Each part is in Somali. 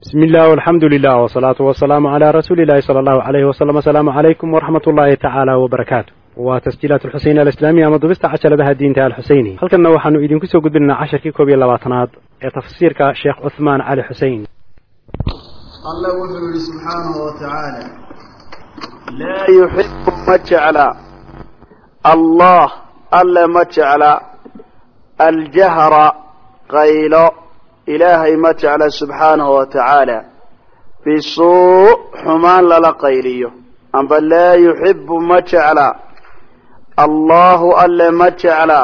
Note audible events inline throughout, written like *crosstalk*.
bismi illah alxamdu lilah wsalaatu wasalaamu calaa rasuuli illahi sala allahu alayhi wasalam asalaamu calaykum waraxmat ullaahi tacaala wbarakaatu waa tasjiilaat alxuseyn alislaamiya ama dubista cajaladaha diinta alxuseyni halkanna waxaanu idinku soo gudbinaynaa casharkii koob iyo labaatanaad ee tafsiirka sheekh cuhmaan cali xusein alla wuxuu yihi subxaanahu wa laa yuxibu ma jecla. Allah alle ma jecla. Aljahra qaylo ilaahay ma jecla subxaanahu wa tacaala bisuu xumaan lala qayliyo amba laa yuxibu ma jecla allahu alle ma jecla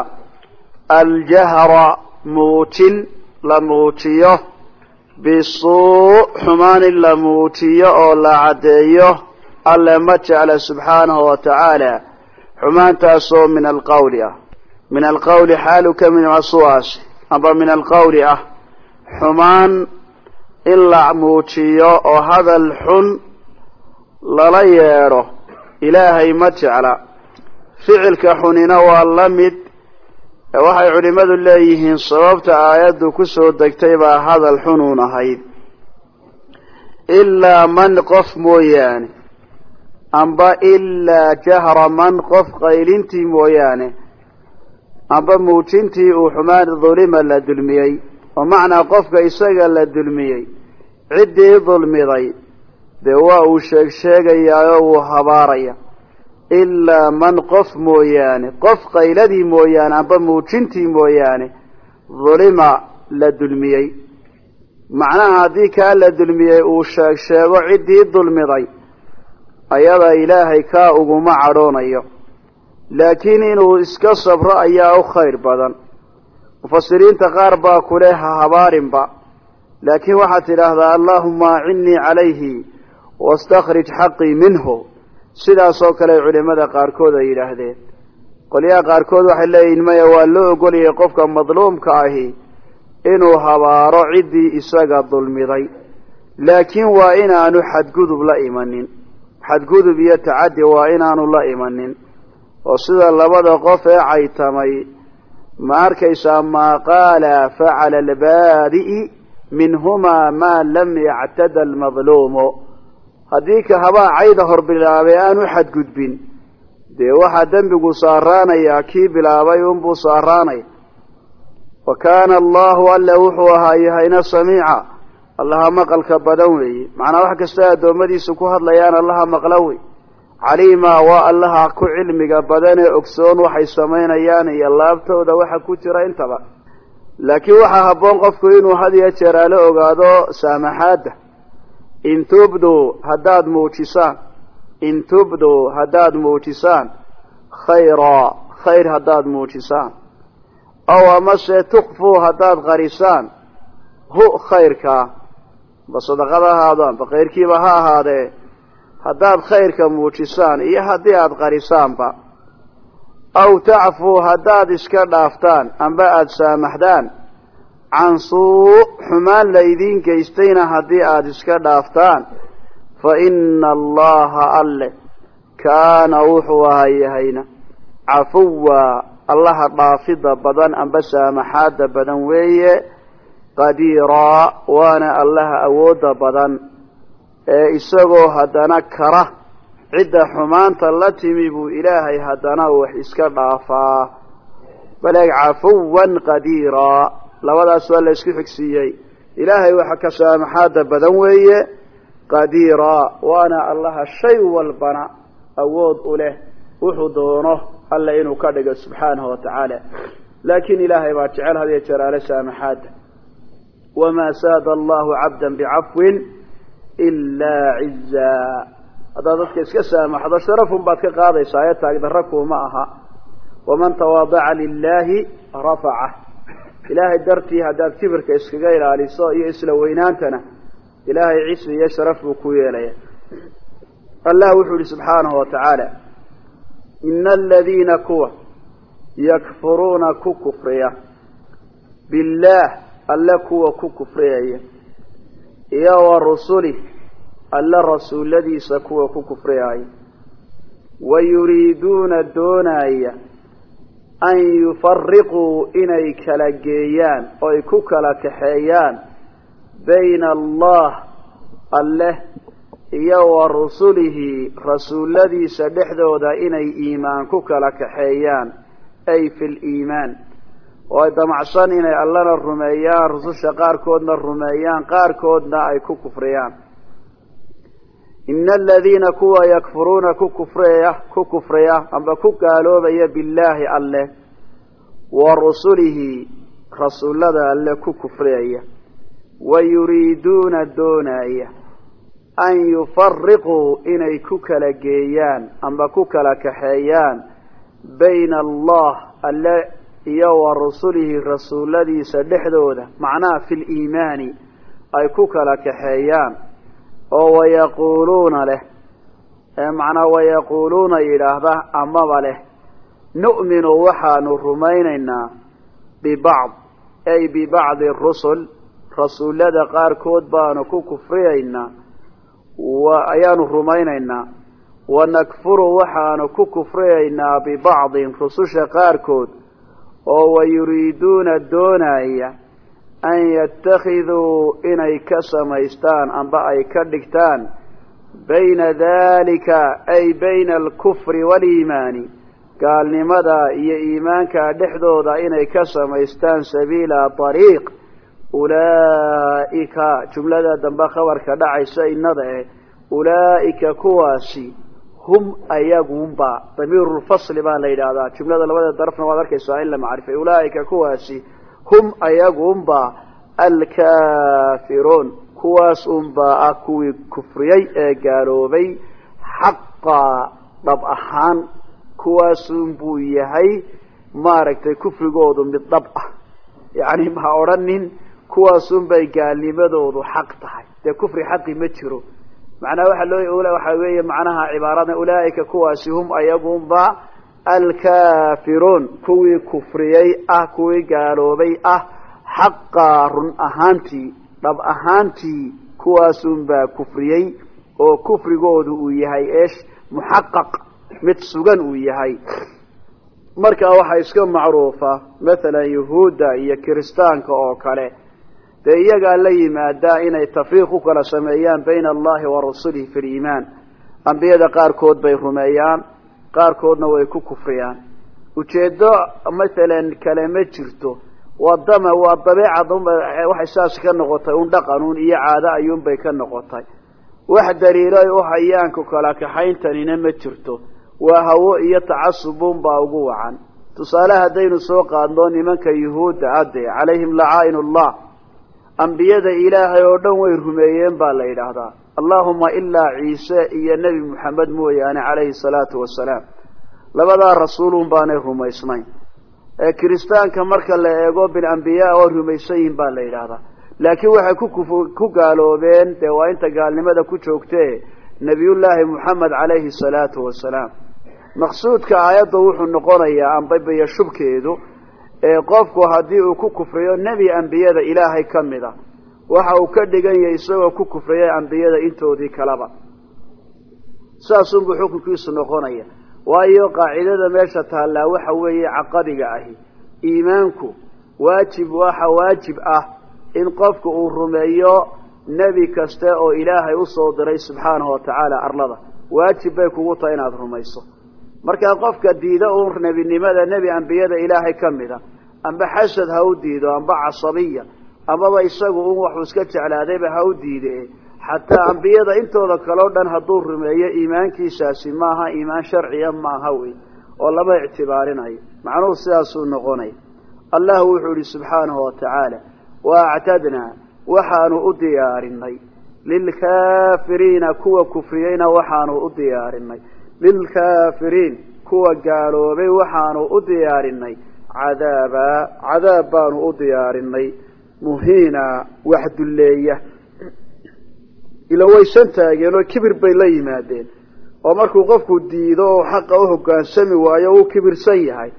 aljahra muujin la muujiyo bisuu xumaan in la muujiyo oo la caddeeyo alle ma jecla subxaanahu wa tacaala xumaantaasoo min alqawli ah min alqawli xaalu ka mid masuuaas amba min alqawli ah xumaan in la muujiyo oo hadal xun lala yeedho ilaahay ma jecla. Ficilka xunina waa la mid. Waxay culimmadu leeyihiin sababta aayaddu ku soo degtay baa hadal xunuun ahayd. Ilaa man qof mooyaane amba ilaa jahra man qof qaylintii mooyaane amba muujintii uu xumaan dulima la dulmiyey oo macnaa qofka isaga la dulmiyey ciddii dulmiday dee waa uu sheeg sheegayaa oo wuu habaaraya. Ilaa man qof mooyaane qof qayladii mooyaane amba muujintii mooyaane dulima la dulmiyey. Macnaha haddii kaa la dulmiyey uu sheeg sheego ciddii dulmiday ayada ilaahay kaa uguma cadhoonayo. Laakiin inuu iska sabro ayaa u khayr badan mufasiriinta qaar baa kule ha habaarinba laakiin waxaad tidhaahdaa allahuma acinnii calayhi wastakhrij xaqii minhu. Sidaasoo kale culimada qaarkood ay yidhaahdeen. Qolyaha qaarkood waxay leeyihiin maya waa loo ogolayay qofka madluumka ahi inuu habaaro ciddii isaga dulmiday. Laakiin waa inaanu xadgudub la imanin. Xadgudub iyo tacaddi waa inaanu la imanin. Oo sida labada qof ee caytamay ma arkaysaa maa qaala facala albaadi'i minhumaa maa lam yactada almadluumu. Haddii ka habaa cayda hor bilaabay aanu xadgudbin. Dee waxaa dembigu saaraanayaa kii bilaabay unbuu saaraanaya wa kaana allahu alle wuxuu ahaa yahayna samiica. Allaha maqalka badan weeye macnaa wax kastoo addoommadiisu ku hadlayaan allaha maqla wey caliima waa allaha ku cilmiga badan ee ogsoon waxay samaynayaan iyo laabtooda waxa ku jira intaba. Laakiin waxaa habboon qofku inuu had iyo jeer ala ogaado saamaxaadda in tubduu haddaad muujisaan. In tubduu haddaad muujisaan. Khayraa khayr haddaad muujisaan. Ow amase tukfuu haddaad qarisaan. Hu khayrkaa ba sadaqada ahaado amba khayrkiiba ha ahaadee haddaad khayrka muujisaan iyo haddii aada qarisaanba aw tacfuu haddaad iska dhaaftaan amba aada saamaxdaan can suu xumaan laydiin geystayna haddii aada iska dhaaftaan fa ina allaha alle kaana wuxuu ahaa yahayna cafuwa allaha dhaafida badan amba saamaxaada badan weeye qadiiraa waana allaha awoodda badan ee isagoo haddana kara cidda xumaanta la timi buu ilaahay haddana wax iska dhaafaa. Baleeg cafuwan qadiiraa labadaas waa la isku xigsiiyey. Ilaahay waxa ka saamaxaada badan weeye qadiiraa waana allaha shay walbana awood u leh. Wuxuu doono alle inuu ka dhigo subxaanahu wa tacaala. Laakiin ilaahay baa jecel hadiyo jeer ale saamaxaada wamaa saada allahu cabda bicafwin ilaa cizaa haddaad dadka iska saamaxdo sharafun baad ka qaadaysaa ee taagdarra kuuma aha. Waman tawaadaca lilaahi rafacah ilaahay dartii haddaad kibirka iskaga ilaaliso iyo isla weynaantana ilaahay cisi iyo sharaf buu ku yeelaya. Allah wuxuu yihi subxaanahu wa tacaala ina aladiina kuwa yakfuruuna ku kufriya. Billaah alle kuwa ku kufriyaya iyo wa rusulih alle rasuulladiisa kuwa ku kufriyaaya wa yuriiduuna doonaya an yufariquu inay kala geeyaan oo ay ku kala kaxeeyaan bayna allah alleh iyo wa rusulihi rasuulladiisa dhexdooda inay iimaan ku kala kaxeeyaan ay fi liimaan oo ay damacsan inay allana rumeeyaan rususha qaarkoodna rumeeyaan qaarkoodna ay ku kufriyaan. Ina aladiina kuwa yakfuruuna ku kufriya ku kufriya amba ku gaaloobaya billaahi alleh wa rusulihi rasuullada alle ku kufriyaya wa yuriiduuna doonaya an yufariquu inay ku kala geeyaan amba ku kala kaxeeyaan bayna allah alle iyo wa rusulihi rasuulladiisa dhexdooda macnaha fi liimaani ay ku kala kaxeeyaan oo wayaquuluuna leh macnaa wayaquuluuna yidhaahda amaba leh nu'minu waxaanu rumaynaynaa bibacd ay bibacdi rusul rasuullada qaarkood baanu ku kufriyaynaa ayaanu rumaynaynaa wanakfuru waxaanu ku kufriyaynaa bibacdin rususha qaarkood oo wayuriiduuna doonaya an yattakhiduu inay ka samaystaan amba ay ka dhigtaan bayna dalika ay bayna alkufri waaliimaani gaalnimada iyo iimaanka dhexdooda inay ka samaystaan sabiila ariiq ulaa'ika jumlada dambe khabarka dhacaysa innada eh ulaa'ika kuwaasi hum ayagunba damiirulfasli baa la yidhaahdaa. Jumlada labada darafna waad arkaysaa in la macrifay ulaa'ika kuwaasi hum ayagunba alkaafiruun. Kuwaas unbaa ah kuwii kufriyey ee gaaloobay xaqa dhab ahaan. Kuwaasun buu yahay maaragtay kufrigoodu mid dhab ah. Yacni ma odhanin kuwaasun bay gaalnimadoodu xaq tahay. Dee kufri xaqi ma jiro macnaha waxa loo waxa weeye macnaha cibaarada ulaa'ika kuwaasi hum ayagunba alkaafiruun. Kuwii kufriyey ah kuwii gaaloobay ah xaqaa run ahaantii dhab ahaantii kuwaasunbaa kufriyey oo kufrigoodu uu yahay eesh muxaqaq mid sugan uu yahay. Markaa waxaa iska macruufa mathalan yuhuudda iyo kiristaanka oo kale dee iyagaa la yimaadaa inay tafriiq u kala sameeyaan bayna allahi wa rasulihi fi liimaan ambiyada qaarkood bay rumeeyaan qaarkoodna way ku kufriyaan. Ujeedo mathalan kale ma jirto. Waa dama waa dabeecad waxay saas ka noqotay un dhaqanuun iyo caado ayuunbay ka noqotay. Wax daliilo ay u hayaan ku kala kaxayntanina ma jirto. Waa hawo iyo tacasubun baa ugu wacan. Tusaale haddaynu soo qaadno nimanka yuhuudda ade calayhim lacaain ullah ambiyada ilaahay oo dhan way rumeeyeen baa la yidhaahdaa. Allahuma ilaa ciise iyo nebi moxamed mooyaane calayhi salaatu wasalaam labadaa rasuulun baanay rumaysnayn. Ee kiristaanka marka la eego bil ambiyaa oo rumaysan yihiin baa la yidhaahdaa. Laakiin waxay ku gaaloobeen dee waa inta gaalnimada ku joogtee nebiyullaahi moxamed calayhi salaatu wasalaam maqsuudka aayadda wuxuu noqonayaa ambabiyo shubkeedu ee qofku haddii uu ku kufriyo nebi ambiyada ilaahay ka mid a waxa uu ka dhigan yahay isagoo ku kufriyay ambiyada intoodii kaleba saasunbuu xukunkiisu noqonaya. Waayo qaacidada meesha taallaa waxa weeye caqadiga ahi. Iimaanku waajib waxa waajib ah in qofku uu rumeeyo nebi kaste oo ilaahay u soo diray subxaanahu watacaala arlada. Waajib bay kugu tahay inaad rumayso markaa qofka diida uun nebinimada nebi ambiyada ilaahay ka mida amba xasad ha u diido amba casabiya amaba isagu un waxuu iska jeclaadayba ha u diide xataa ambiyada intooda kaleo dhan hadduu rumeeyo iimaankiisaasi maaha iimaan sharciya maaha wey oo lama ictibaarinayo macnuhu sidaasuu noqonaya allah wuxuu yihi subxaanahu watacaala waactadnaa waxaanu u diyaarinay. Lilkaafiriina kuwa kufriyeyna waxaanu u diyaarinay lilkaafiriin kuwa gaaloobay waxaanu u diyaarinay cadaaba cadaab baanu u diyaarinay muhiina wax dulleeya ila waysan taageen oo kibir bay la yimaadeen oo markuu qofku diido oo xaqa u hogaansami waayo uu kibirsan yahay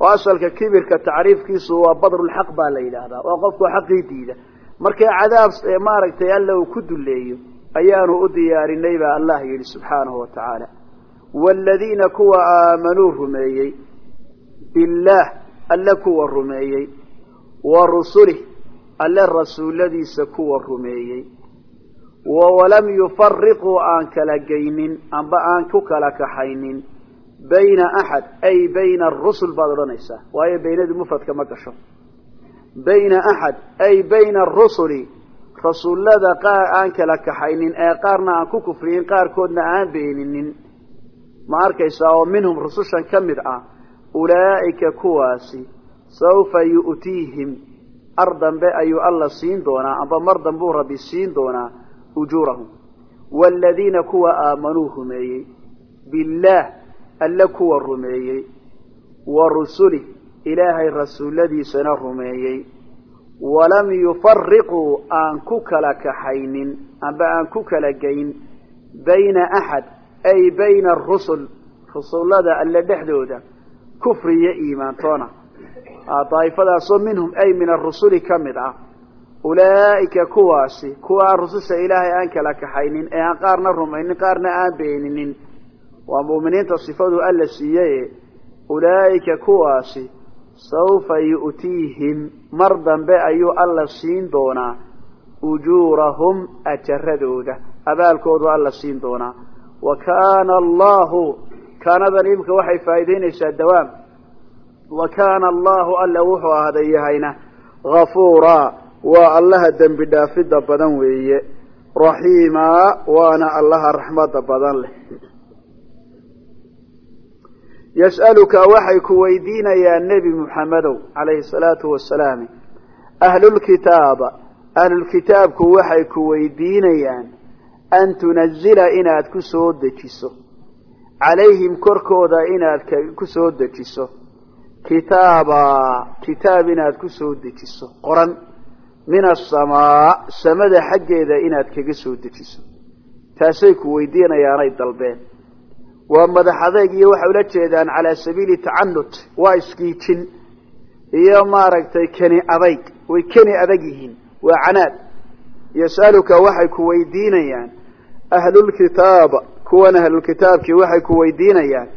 oo asalka kibirka tacriifkiisu waa badrulxaq baa la yidhaahdaa waa qofku xaqii diida markay cadaab maaragtay alla uu ku dulleeyo ayaanu u diyaarinay baa allah yidhi subxaanahu wa tacaala waaladiina kuwa aamanuu rumeeyey billaah alle kuwa rumeeyey wa rusulih alle rasuulladiisa kuwa rumeeyey walam yufariquu aan kala geynin amba aan ku kala kaxaynin bayna axad ay bayna arusul baad odhanaysaa waayo baynadu mufradka ma gasho bayna axad ay bayna arusuli rasuullada qaar aan kala kaxaynin ee qaarna aan ku kufriyin qaarkoodna aan beeninin ma arkaysaa oo minhum rusushan ka mid ah ulaa'ika kuwaasi sawfa yu'tiihim ar dambe ayuu alla siin doonaa amba mar dambuu rabbi siin doonaa ujuurahum. Waaladiina kuwa aamanuu rumeeyey billaah alle kuwa rumeeyey wa rusulih ilaahay rasuulladiisana rumeeyey. Walam yufariquu aan ku kala kaxaynin amba aan ku kala geyn bayna axad ay bayna arusul rusullada alle dhexdooda kufri iyo iimaantoona daa'ifadaasoo minhum ay min arusuli ka mid ah ulaa'ika kuwaasi kuwa aan rususha ilaahay aan kala kaxaynin ee aan qaarna rumaynin qaarna aan beeninin waa mu'miniinta sifadu alla siiyaye ulaa'ika kuwaasi sawfa yu'tiihim mar dambe ayuu alla siin doonaa ujuurahum ajaradooda abaalkoodu alla siin doonaa wa kaana allahu kaanadan imika waxay faa'iidaynaysaa dawaam. Wa kaana allahu alla wuxuu ahday yahayna hafuuraa waa allaha dembi dhaafidda badan weeye. Raxiimaa waana allaha raxmadda badan leh. Yas'aluka waxay ku weydiinayaan nebi muxamedow calayhi salaatu wasalaam ahlulkitaaba ahlulkitaabku waxay ku weydiinayaan an tunazila inaad ku soo dejiso calayhim korkooda inaad ku soo dejiso kitaaba kitaab inaad ku soo dejiso qoran min asamaa samada xaggeeda inaad kaga soo dejiso taasay ku weydiinayaanay dalbeen waa madax adayg iyo waxay ula jeedaan calaa sabiili tacanut waa iskiijin iyo maaragtay keni adayg way keni adag yihiin waa canaad yas'aluka waxay ku weydiinayaan. Ahlulkitaaba kuwan ahlulkitaabkii waxay ku weydiinayaan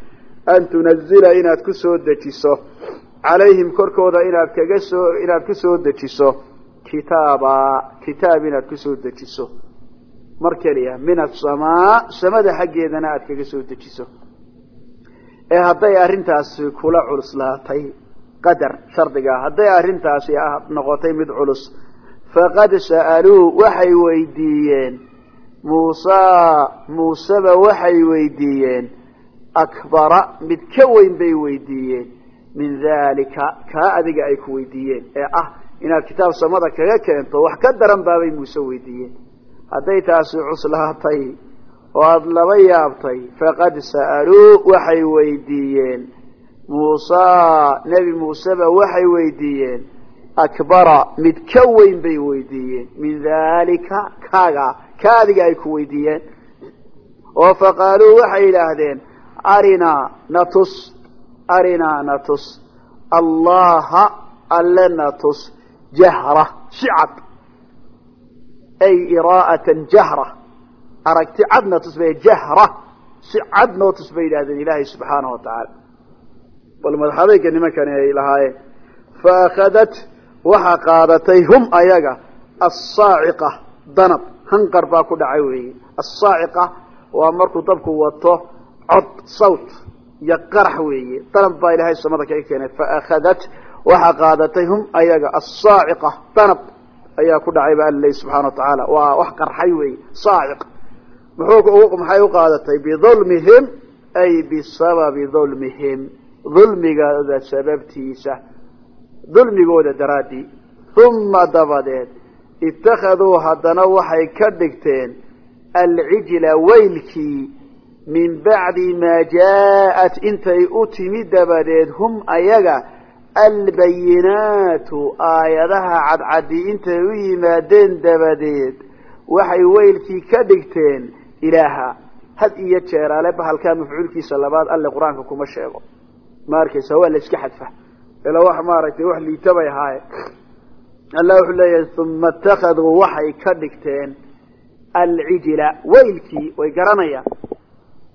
an tunazila inaad ku soo dejiso. Calayhim korkooda inaad kaga soo inaad ku soo dejiso. Kitaaba kitaab inaad ku soo dejiso. Mar keliya min asamaa samada xaggeedana aada kaga soo dejiso. Ee hadday arrintaasi kula culuslaatay qadar shardigaa hadday arrintaasi noqotay mid culus faqad sa'aluu waxay weydiiyeen. Muusaa muuseba waxay weydiiyeen. Akbara mid ka weyn bay weydiiyeen. Min daalika kaa adiga ay ku weydiiyeen. Ee ah inaad kitaab samada kaga keento wax ka daran baabay muuse weydiiyeen. Hadday taasi cuslaatay oo aada laba yaabtay faqad sa'aluu waxay weydiiyeen. Muusaa nebi muuseba waxay weydiiyeen akbara mid ka weyn bay weydiiyeen. Min daalika kaaga ka adiga ay ku weydiiyeen. Oo faqaaluu waxay yidhaahdeen arinaa natus arinaa natus. Allaha alle natus jahra si cad ay iraa'atan jahra. Aragti cad natus bay jahra si cad nootus bay yidhahdeen ilaahay subxaanahu watacaala bal madaxadayga nimankani ay lahaayeen fa akhadat waxaa qaadatay hum ayaga assaaciqa danab. Hanqar baa ku dhacay weeye assaaciqa waa markuu dabku wato cod sawt iyo qarax weeye danab baa ilaahay samada kaga keenay. Fa akhadat waxaa qaadatay hum ayaga assaaciqa danab ayaa ku dhacay ba alla subxana wa tacaala waa wax qarxay weeye saaciq muxuu maxay u qaadatay? Bidulmihim ay bisababi dulmihim dulmigooda sababtiisa dulmigooda daraaddii uma dabadeed ittakhaduu haddana waxay ka dhigteen alcijla weylkii min bacdi maa jaa'at. Intay u timi dabadeed hum ayaga albayinaatu aayadaha cadcaddi intay u yimaadeen dabadeed waxay weylkii ka dhigteen ilaaha had iyo jeer ale bahalkaa mafcuulkiisa labaad alle qur'aanka kuma sheego. Ma arkaysa waa la iska xadfa ila wax maaragtay wax liita bay ahaaye allah wuxuu leeyahay uma ittakhaduu waxay ka dhigteen alcijla weylkii way garanayaan.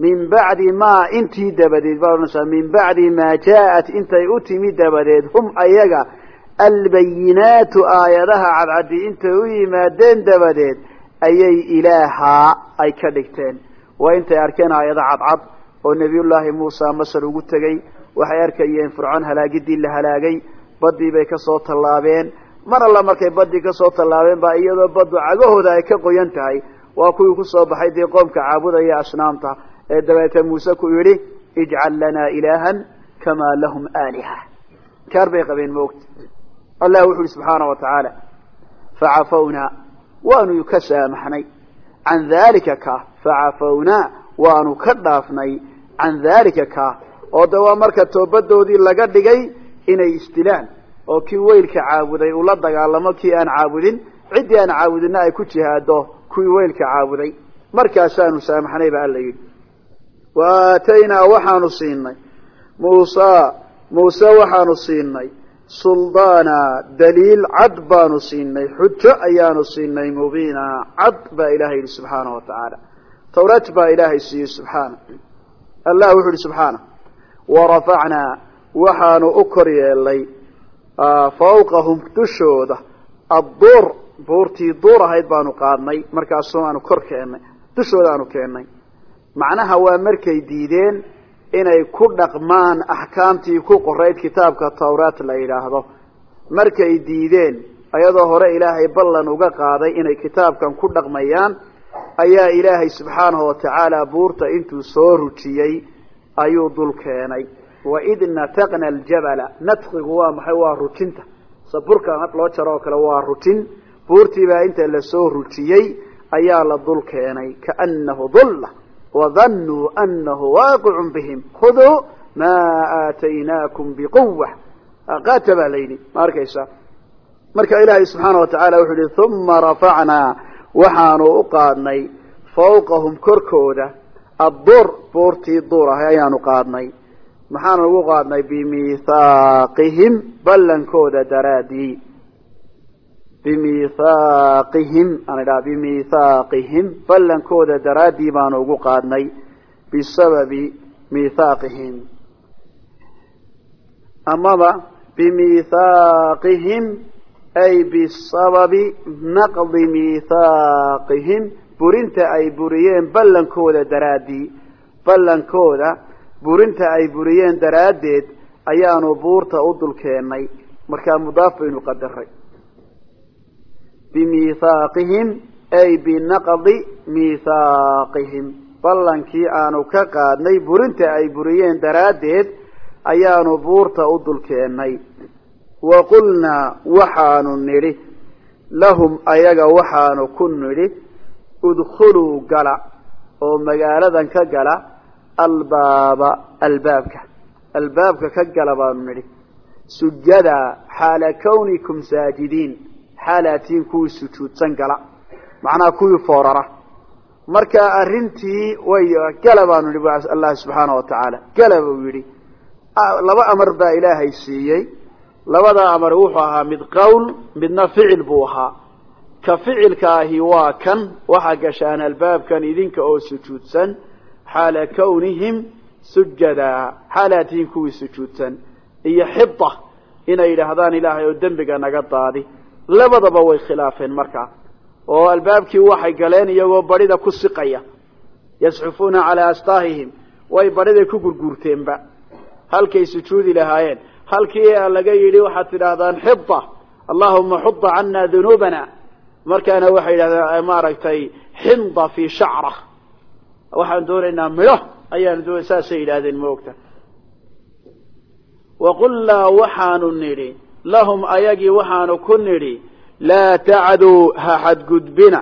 Min bacdi maa intii dabadeed baa odhanaysaa min bacdi maa jaa'at intay u timi dabadeed hum ayaga albayinaatu aayadaha cadcadi intay u yimaadeen dabadeed ayay ilaahaa ay ka dhigteen. Waa intay arkeen aayado cadcad oo nebiyullaahi muusa masar ugu tegey waxay arkayeen fircoon halaagidii la halaagay baddii bay ka soo tallaabeen. Mar alla markay baddii ka soo tallaabeen baa iyadoo baddu cagahooda ay ka qoyan tahay. Waa kuwii ku soo baxay dee qoomka caabudaya asnaamta ee dabeete muuse ku yidhi ijcal lanaa ilaahan kamaa lahum aaliha. Kaar bay qabeen maogta allah wuxu uhi subxaana wa tacaala facafawnaa waanu ka saamaxnay. Can daalika ka facafawnaa waanu ka dhaafnay. Can daalika ka oo de waa marka toobadoodii laga dhigay inay isdilaan oo kii weylka caabuday uu la dagaalamo kii aan caabudin ciddii aan caabudinna ay ku jihaado kuwii weylka caabuday. Markaasaanu saamaxnay ba alla yidhi. Wa aataynaa waxaanu siinay. Muusa muuse waxaanu siinay. Suldaana daliil cad baanu siinay. Xujo ayaanu siinay. Mubiina cad baa ilahay yidhi subxaana wa tacaala tawraat baa ilaahay siiyey subxaana. Allah wuxu uhi subxaana warafacnaa waxaanu u kor yeelnay fawqahum dushooda. Adduur buurtii duur ahayd baanu qaadnay markaasu aanu kor keennay dushooda aanu keennay macnaha waa markay diideen inay ku dhaqmaan axkaamtii ku qorayd kitaabka tawraat la yidhaahdo. Markay diideen ayadoo hore ilaahay ballan uga qaaday inay kitaabkan ku dhaqmayaan ayaa ilaahay subxaanahu watacaala buurta intuu soo rujiyey ayuu dul keenay. Waid nataqna aljabala natqigu waa maxay? Waa rujinta. Saburka loo jaro oo kale waa rujin. Buurtiibaa inta la soo rujiyey ayaa la dul keenay. Kaanahu dulla wadanuu anahu waaqicun bihim. Khuduu maa aataynaakum biquwa qaata baa la yidhi ma arkaysa? Marka ilaahay subxaana wa tacala wuxuu yihi uma rafacnaa. Waxaanu u qaadnay fawqahum korkooda addur buurtii duur ahay ayaanu qaadnay maxaanu ugu qaadnay bimihaaqihim ballankooda daraadii bimihaaqihim aan idhaha bimihaaqihim ballankooda daraaddii baanu ugu qaadnay bisababi mithaaqihim amaba bimihaaqihim ay bisababi naqdi mithaaqihim burinta ay buriyeen ballankooda daraaddii ballankooda burinta ay buriyeen daraaddeed ayaanu buurta u dul keennay markaa mudaaf baynu qadaray. Bimihaaqihim ay binaqdi mithaaqihim ballankii aanu ka qaadnay burinta ay buriyeen daraaddeed ayaanu buurta u dul keennay wa qulnaa waxaanu nidhi lahum ayaga waxaanu ku nidhi udkhuluu gala oo magaaladan ka gala albaaba albaabka. Albaabka ka gala baanu nidhi. Sujada xaala kawnikum saajidiin. Xaalaatiin kuwii sujuudsan gala. Macnaha kuwii foorara. Marka arrintii way gala baanu nidhi allah subxaana wa tacaala gala buu yidhi. Laba amar baa ilaahay siiyey. Labada amar wuxuu ahaa mid qowl midna ficil buu ahaa ka ficilka ahi waa kan waxaa gashaan albaabkan idinka oo sujuudsan xaala kawnihim sujada xaalaatihin kuwii sujuudsan iyo xida inay yidhaahdaan ilaahay oo dembiga naga daadi. Labadaba way khilaafeen markaa oo albaabkii waxay galeen iyagoo barida ku siqaya yasxufuuna calaa astaahihim way bariday ku gurguurteenba. Halkay sujuudi lahaayeen. Halkii laga yidhi waxaad tidhaahdaan xida allahuma xuda cana dunuubana markaana waxay yidhahdeen maaragtay xinda fii shacra. Waxaan doonaynaa midho ayaan doon saasay yidhahdeen maogta waqulnaa waxaanu nidhi lahum ayagii waxaanu ku nidhi laa tacduu ha xadgudbina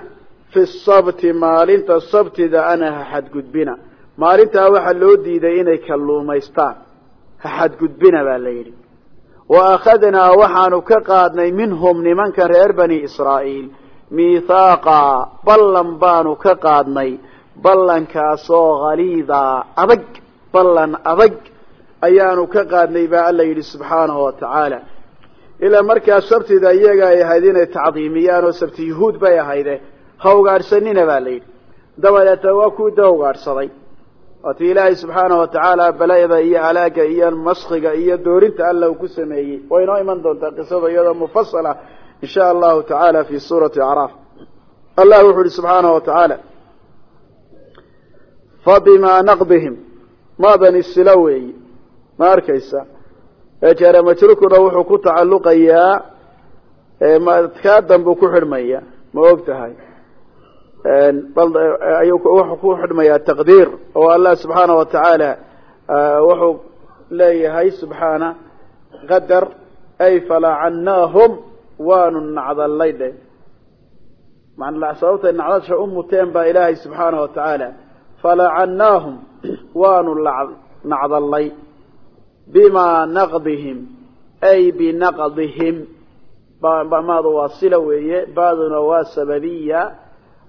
fi sabti maalinta sabtida ana ha xadgudbina. Maalintaa waxaa loo diiday inay kalluumaystaan ha xadgudbina baa la yidhi. Wa akhadnaa waxaanu ka qaadnay minhum nimankan reer bani israa'iil mithaaqa ballan baanu ka qaadnay. Ballankaasoo haliida adag ballan adag ayaanu ka qaadnay baa alla yidhi subxaanahu wa tacaala ilaa markaa sabtida iyaga ay ahayd inay tacdiimiyaan oo sabti yuhuud bay ahayde ha ugaadhsanina baa la yidhi dabadeeta waa kuwii da ugaadhsaday waatii ilaahay subxaanahu watacaala bala'da iyo halaaga iyo maskiga iyo doorinta alla uu ku sameeyey. Way inoo iman doontaa qisada iyadoo mufasala in sha allahu tacaala fi suurati acraaf. Allah wuxuu yihi subxaanahu watacaala fabimaa naqdihim. Maadani silo weeyi. Ma arkaysa? Ejeere majruurkuna wuxuu ku tacalluqayaa kaa danbuu ku xidhmaya ma og tahay. Wuxuu ku xidhmayaa taqdiir oo allah subxaana wa tacaala wuxuu leeyahay subxaana qadar ay falacannaahum waanu nacdalay dhe. Sababtay nacdasha u muteen baa ilaahay subxaana wa tacaala falacannaahum *clears throat* waanu nacdalay bimaa naqdihim ay binaqdihim maadu waa sila weeye baaduna waa sababiya.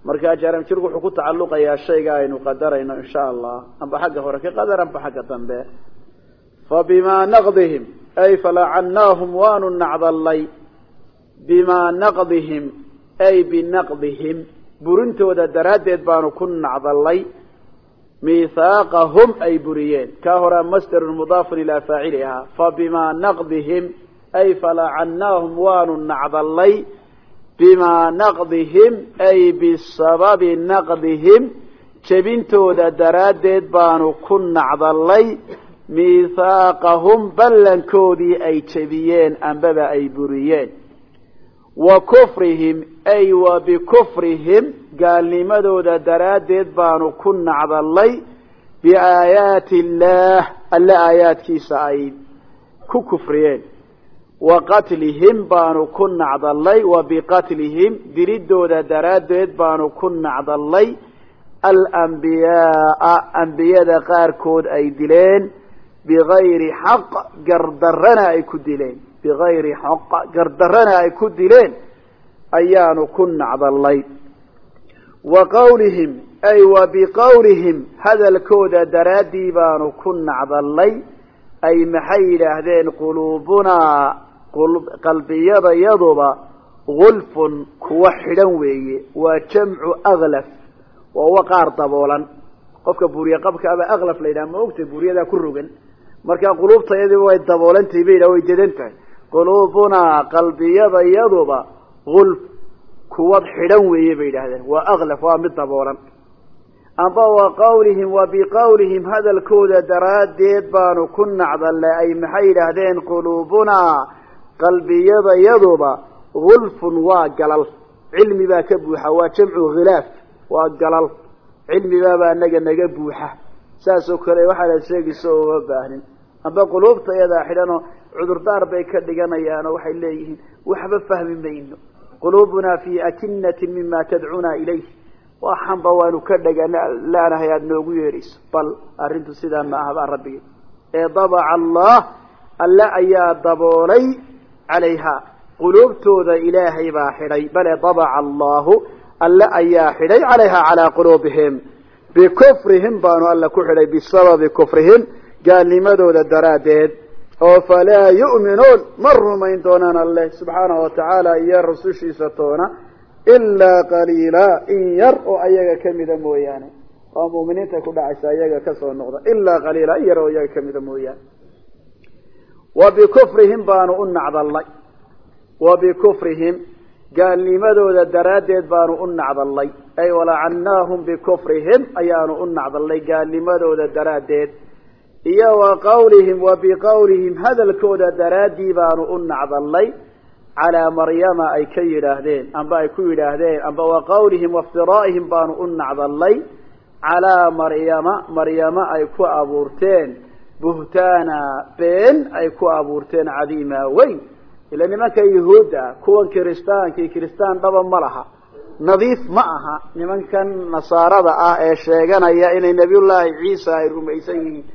Markaa jaramjirku wuxuu ku tacalluqayaa shayga aynu qadarayno in sha allah amba xagga hore ka qadar amba xagga dambe. Fabimaa naqdihim ay falacannaahum waanu nacdalay bimaa naqdihim ay binaqdihim. Burintooda daraaddeed baanu ku nacdalay mihaaqahum ay buriyeen. Kaa horaa masdarun mudaafun ilaa faacilihaa fabimaa naqdihim ay falacannaahum waanu nacdalay bimaa naqdihim ay bisababi naqdihim. Jebintooda daraaddeed baanu ku nacdalay miithaaqahum ballankoodii ay jebiyeen ambaba ay buriyeen wa kufrihim ay wa bikufrihim gaalnimadooda daraaddeed baanu ku nacdalay biaayaati illaah alle aayaadkiisa ay ku kufriyeen. Wa qatlihim baanu ku nacdalay wa biqatlihim diridooda daraaddeed baanu ku nacdalay alambiyaaa ambiyada qaarkood ay dileen bigayri xaq gardarana ay ku dileen bigayri xaq gardarana ay ku dileen ayaanu ku nacdalay wa qawlihim ay wa biqawlihim hadalkooda daraaddii baanu ku nacdalay ay maxay yidhaahdeen quluubunaa qalbiyadayaduba gulfun kuwa xidhan weeye. waa jamcu aklaf waa uwa qaar daboolan. qofka buuriye qabkaaba aklaf la yidhaha ma ogtahay buuriyadaa ku rogan. markaa quluubtayadiiba way daboolantahay ba yidhaha way dedan tahay quluubunaa qalbiyadayaduba gulf kuwad xidhan weeye bay yidhahdeen waa aklaf waa mid daboolan. Amba wa qawlihim wa biqawlihim hadalkooda daraaddeed baanu ku nacdalay ay maxay yidhaahdeen? Quluubunaa qalbiyadayaduba gulfun waa galal. Cilmi baa ka buuxa waa jamcu khilaaf waa galal. Cilmibaabaa anaga naga buuxa. Saasoo kale waxaana sheegayso uma baahnin amba quluubta iyadaa xidhanoo cudurdaar bay ka dhiganayaanoo waxay leeyihiin. Waxba fahmi mayno quluubunaa fii akinatin mima tadcuna ilayh waxanba waanu ka dhagalaanahay aada noogu yeedhayso bal arrintu sidaa ma ahbaa rabbige ee dabaca allah alle ayaa daboolay calayha. Quluubtooda ilaahay baa xidhay. Bale dabaca allahu alle ayaa xidhay calayha calaa quluubihim bikufrihim baanu alle ku xidhay bisababi kufrihim gaalnimadooda daraaddeed oo falaa yu'minuun ma rumayn doonaan alleh subxaanahu watacaala iyo rasushiisa toona ilaa qaliila in yar oo ayaga kamida mooyaane. Oo mu'miniinta ku dhacaysa iyaga ka soo noqda. Ilaa qaliila in yar oo iyaga kamida mooyaane. Wa bikufrihim baanu u nacdalnay wa bikufrihim gaalnimadooda daraaddeed baanu u nacdalnay ay walacannaahum bikufrihim ayaanu u nacdalnay gaalnimadooda daraaddeed iyo wa qawlihim wa biqawlihim hadalkooda daraaddii baanu u nacdalnay calaa maryama ay ka yidhaahdeen amba ay ku yidhaahdeen amba wa qawlihim waftiraa'ihim baanu u nacdalnay calaa maryama maryama ay ku abuurteen buhtaana been ay ku abuurteen cadiima weyn. Ila nimanka yuhuudda kuwan kiristaankii kiristaan dhaba ma laha nadiif ma aha. Nimankan nasaarada ah ee sheeganaya inay nabiyullaahi ciisa ay rumaysan yihiin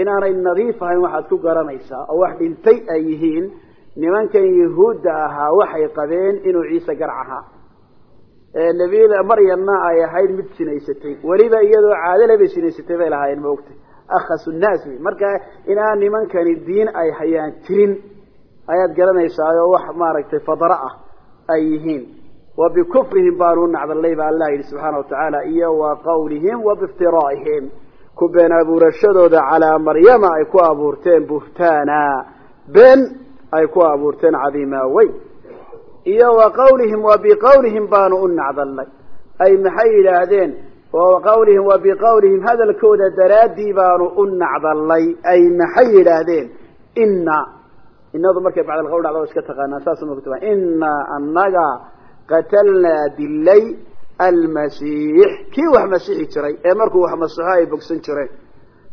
inaanay nadiif ahayn waxaad ku garanaysaa oo wax dhintay ay yihiin nimankan yuhuudda ahaa waxay qabeen inuu ciise garc ahaa. Nabiy maryamna ay ahayd mid sinaysatay. Weliba iyadoo caadale bay sinaysatay bay lahaayeen ma ogtay. Akhasu nnaas wey. Marka inaan nimankani diin ay hayaan jirin ayaad garanaysaa oo wax maaragtay fadra ah ay yihiin. Wa bikufrihim baanu u nacdalay ba allah yidhi subxaana watacaala iyo wa qawlihim wa biftiraa'ihim ku been abuurashadooda calaa maryama ay ku abuurteen buhtaana. Been ay ku abuurteen cadiimaa weyn. Iyo wa qawlihim wa biqawlihim baanu u nacdalnay. Ay maxay yidhaahdeen? Qawlihim wa biqawlihim hadalkooda daraaddii baanu u nacdalnay. Ay maxay yidhaahdeen? Ina inadu markay bacdalqawl dhacdo iska taqaanaa saas ma inaa anaga qatalnaa dilay almasiix kii wax masixi jiray ee markuu wax masixo ay bogsan jireen.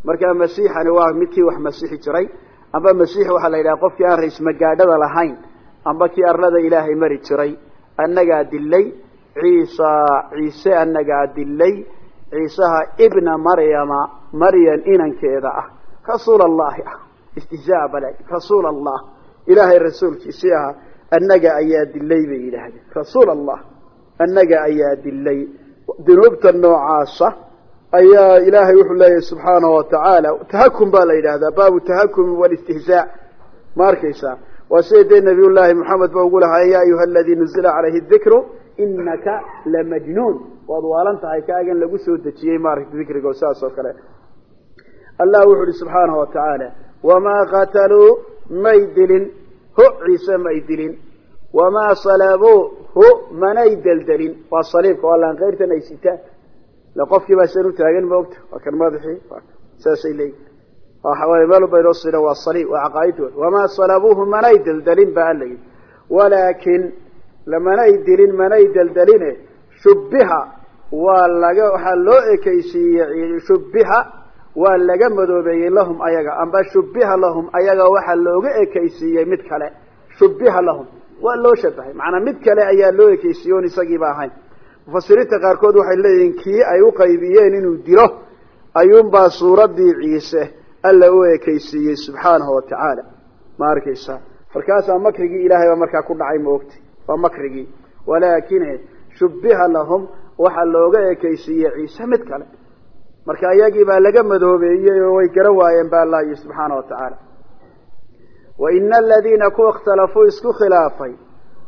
Markaa masiixani waa midkii wax masixi jiray. Amba masiix waxaa la yidhaha qofkii aan rays magaadhada lahayn amba kii arlada ilaahay mari jiray annagaa dilay ciisa ciise annagaa dilay ciisaha ibna maryama maryam inankeeda ah. Rasuul allahi ah. Istihzaa bale rasuul allah ilaahay rasuulkiisii ahaa annaga ayaa dilay bay yidhaahdeen. Rasuul allah annaga ayaa dilay. Dunuubta noocaasa ayaa ilaahay wuxuu leeyahay subxaanahu watacaala tahakum baa la yidhahdaa baabu tahakumi walistihzaa ma arkaysaa? Waa sida dee nabiy llaahi moxamed ba ugu lahaa ya ayuha aladii nuzila calayhi dikru inaka lamajnuun waad waalan tahay kaagan lagu soo dejiyey maaragta dikriga saas oo kale. Allah wuxu uhi subxaanahu watacaala wamaa qataluu may dilin. Hu ciise may dilin wamaa salabuu hu manay deldelin waa saliibka waa laanqayrtan ay sitaan. Le qofkii baa san u taagan maogta waa kan madaxii saasay leeyihiin meel baynoo sina waa saliib waa caqaaidooda wamaa salabuuhu manay deldelin ba alla yidhi. walaakin lamanay dilin manay deldeline shubbiha waa laga waxaa loo ekaysiiyey shubbiha waa laga madoobeeyey lahum ayaga. Amba shubbiha lahum ayaga waxaa looga ekaysiiyey mid kale. Shubbiha lahum waa loo shabahay macanaa mid kale ayaa loo ekaysiiyey oon isagiiba ahayn. Mufasiriinta qaarkood waxay leeyihiin kii ay u qaybiyeen inuu dilo ayuunbaa suuraddii ciise alla u ekaysiiyey subxaanahu watacaala ma arkaysaa. Markaasaa makrigii ilaahay baa markaa ku dhacay ma ogtay waa makrigii. Walaakine shubbiha lahum waxaa looga ekaysiiyey ciise mid kale. Marka iyagii baa laga madoobeeyey oo way garan waayeen ba allah yihi subxaana watacaala waina aladiina kuwa ikhtalafuu isku khilaafay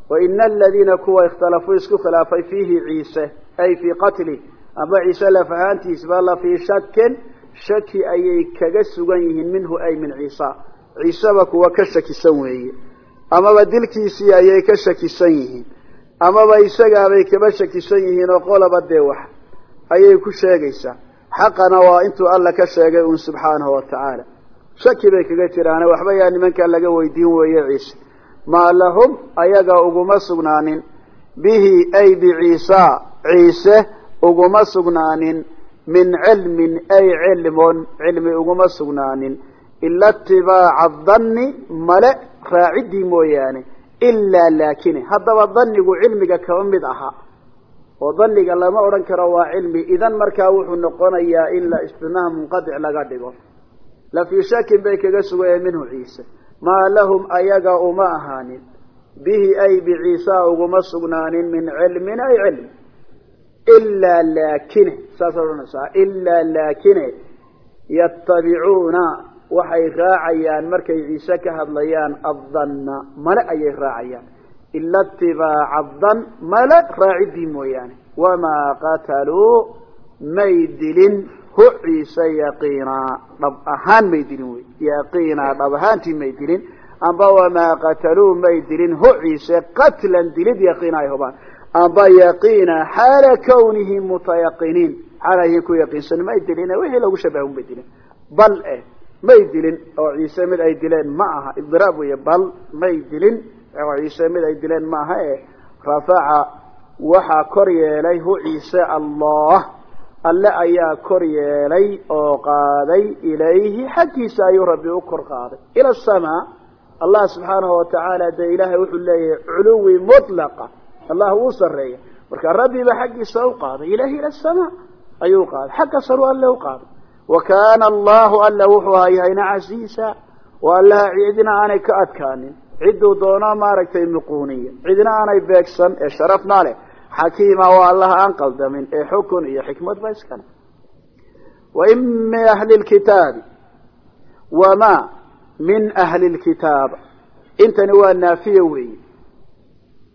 waina aladiina kuwa ikhtalafuu isku khilaafay fiihi ciise ay fii qatli amba ciise laf ahaantiisba la fii shakin shaki ayay kaga sugan yihiin minhu ay min ciisa ciiseba kuwa ka shakisan weeye amaba dilkiisii ayay ka shakisan yihiin amaba isagaabay kaba shakisan yihiin oo qolaba dee wax ayay ku sheegaysaa xaqana waa intuu alla ka sheegay un subxaanahu watacaala shaki bay kaga jiraane waxba yaa nimankaa laga weydiin weeye ciise. Maa lahum ayaga uguma sugnaanin. Bihi ay biciisa ciise uguma sugnaanin. Min cilmin ay cilmun cilmi uguma sugnaanin. Ila itibaaca danni male raaciddii mooyaane. Ilaa laakine haddaba danigu cilmiga kaba mid aha. Oo daniga lama odhan karo waa cilmi. Idan markaa wuxuu noqonayaa in la istinaha munqadic laga dhigo la fii shakin bay kaga sugayeen minhu ciise. Maa lahum ayaga uma ahaanin. Bihi ay biciisa uguma sugnaanin min cilmin ay cilmi ilaa laakine saasad odhanaysaa ilaa laakine yattabicuuna waxay raacayaan markay ciise ka hadlayaan addanna male ayay raacayaan. Ila itibaaca dan male raaciddii mooyaane. Wamaa qataluu may dilin hu ciise yaqiinaa dhab ahaan may dilin wey. Yaqiinaa dhab ahaantii may dilin amba wamaa qataluu may dilin hu ciise qatlan dilid yaqiina ay hubaan. Amba yaqiina xaala kawnihi mutayaqiniin xaalayihiin ku yaqiinsan may dilin wixii lagu shabaha un bay dilin. Bal eh may dilin oo ciise mid ay dileen ma aha idiraab wey bal may dilin oo ciise mid ay dileen ma aha e rafaca waxaa kor yeelay hu ciise allah alle ayaa kor yeelay oo qaaday ilayhi xaggiisa ayuu rabbi u kor qaaday. Ila asamaa allah subxaanahu watacaala dee ilaahay wuxuu leeyahay culuwi mutlaqa allah wuu sareeya marka rabbiba xaggiisa u qaaday ilahi ila asamaa ayuu qaaday. Xagga saru alle u qaaday. Wa kaana allahu alla wuxuu ahaa yahayna casiisa oo allaha cidina aanay ka adkaanin. Cidduu doonaa maaragtay muquuniya. Cidina aanay beegsan ee sharafna leh xakiima waa allaha aan qaldamin ee xukun iyo xikmad ba iskale wain min ahli lkitaabi wama min ahli lkitaab intani waa naafiya weeye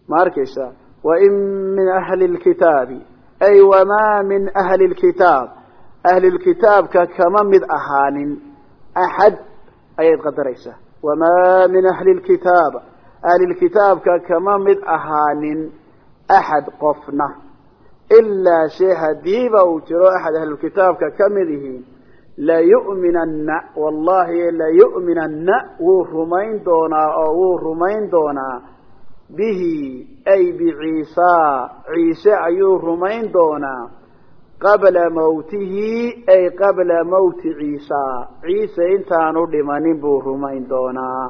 ma arkaysaa wain min ahli lkitaabi ay wama min ahli lkitaab ahlilkitaabka kama mid ahaanin axad ayayd qadaraysaa wamaa min ahli lkitaab ahlilkitaabka kama mid ahaanin axad qofna ilaa shay hadiiba uu jiro axad ahlulkitaabka ka mid yihiin layu'minanna wallahi layu'minanna wuu rumayn doonaa oo wuu rumayn doonaa bihi ay biciisaa ciise ayuu rumayn doonaa qabla mawtihi ay qabla mawti ciisa ciise intaanu dhimanin buu rumayn doonaa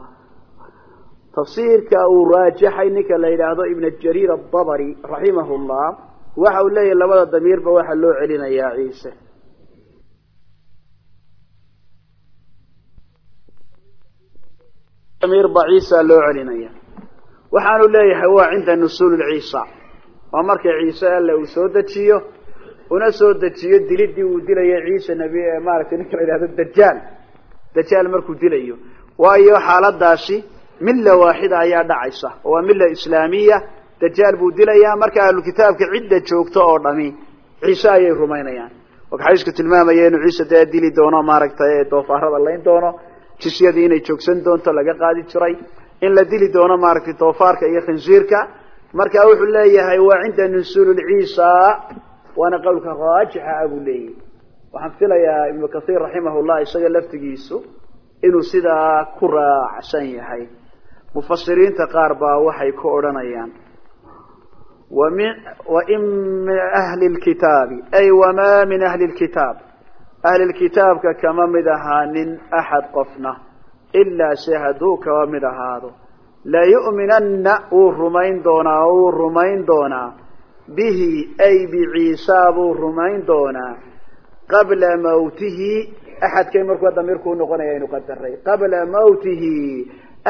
tafsiirka uu raajaxay ninka la yidhaahdo ibn jariir adabri raximah llah waxa uu leeyahy labada damiirba waxaa loo celinayaa ciise. Damiirba ciisa loo celinaya. Waxaanu leeyahay waa cinda nusuul ciisa waa marka ciise alle uu soo dejiyo una soo dejiyo dilidii uu dilayo ciise nabi maaragtay ninka la yidhahdo dajaal dajaal markuu dilayo. Waayo xaaladaasi milla waaxida ayaa dhacaysa. Waa milla islaamiya. Dajaal buu dilayaa marka ahlukitaabka cidda joogto oo dhami ciise ayay rumaynayaan. Waka xadiisku tilmaamaya inuu ciise dee dili doono maaragtay doofaarada layn doono. Jisyadii inay joogsan doonto laga qaadi jiray. In la dili doono maaragtay doofaarka iyo khinsiirka marka wuxuu leeyahay waa cinda nusuul ciisa waana qowlka raajixa ah buu leeyahy waxaan filayaa ibnu kathiir raximahullah isaga laftigiisu inuu sidaa ku raacsan yahay mufasiriinta qaar baa waxay ku odhanayaan wain min ahli lkitaabi ay wamaa min ahli lkitaab ahli lkitaabka kama mid ahaanin axad qofna ilaa se hadduu kaba mid ahaado. Layu'minanna wuu rumayn doonaa wuu rumayn doonaa. Bihi ay biciisa buu rumayn doonaa. Qabla mawtihi axadkay markua damiirkuu noqonaya aynu qadaray qabla mawtihi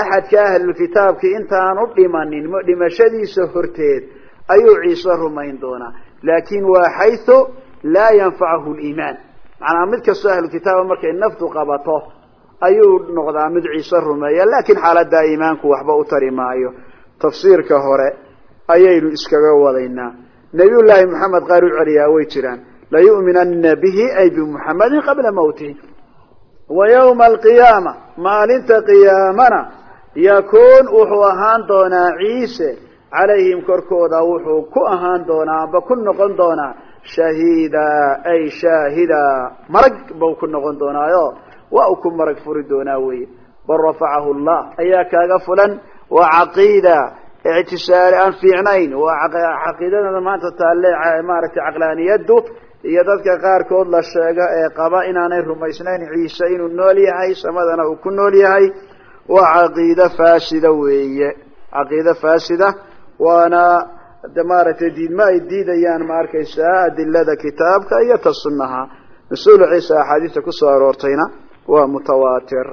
axadka ahlulkitaabki intaanu dhimanin dhimashadiisa horteed ayuu ciise rumayn doonaa laakin waa xaysu laa yanfacahu liimaan macnaa mid kastoo ahlukitaaba markay naftu qabato ayuu noqdaa mid ciise rumeeya laakiin xaaladaa iimaanku waxba u tari maayo tafsiirka hore ayaynu iskaga wadaynaa nabiy llaahi maxamed qaar u celiyaa way jiraan layu'minanna bihi ay bimuxamadin qabla mawtihi wa ywma alqiyaama maalinta qiyaamana yakuun wuxuu ahaan doonaa ciise calayhim korkooda wuxuu ku ahaan doonaa amba ku noqon doonaa shahiida ay shaahida. Marag bau ku noqon doonaayo. Waa uu ku marag furi doonaa weye bal rafacahu llah ayaa kaaga fulan. Waa caqiida. Ictisaali aan fiicnayn. Waa caqiidadana maanta taalle maaragtay caqlaaniyaddu iyo dadka qaarkood la sheego ee qaba inaanay rumaysnayn ciise inuu nool yahay samadana uu ku nool yahay waa caqiide faasida weeye. Caqiide faasida waana de maaragtay diidma ay diidayaan ma arkaysaa adilada kitaabka iyo ta sunnaha. Mas'uulu ciise axaadiista ku soo aroortayna waa mutawaatir.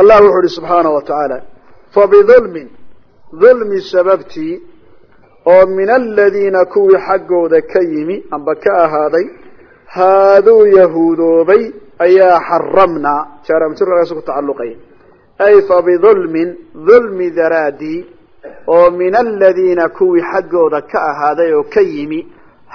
Allah wuxuu uhi subxaana wa tacaala fabidulmin dulmi sababtii oo min aladiina kuwii xaggooda ka yimi amba ka ahaaday haaduu yahuudoobay ayaa xaramnaa. Jaramtirkaas ku tacalluqaya ay fabidulmin dulmi daraadii oo min aladiina kuwii xaggooda ka ahaaday oo ka yimi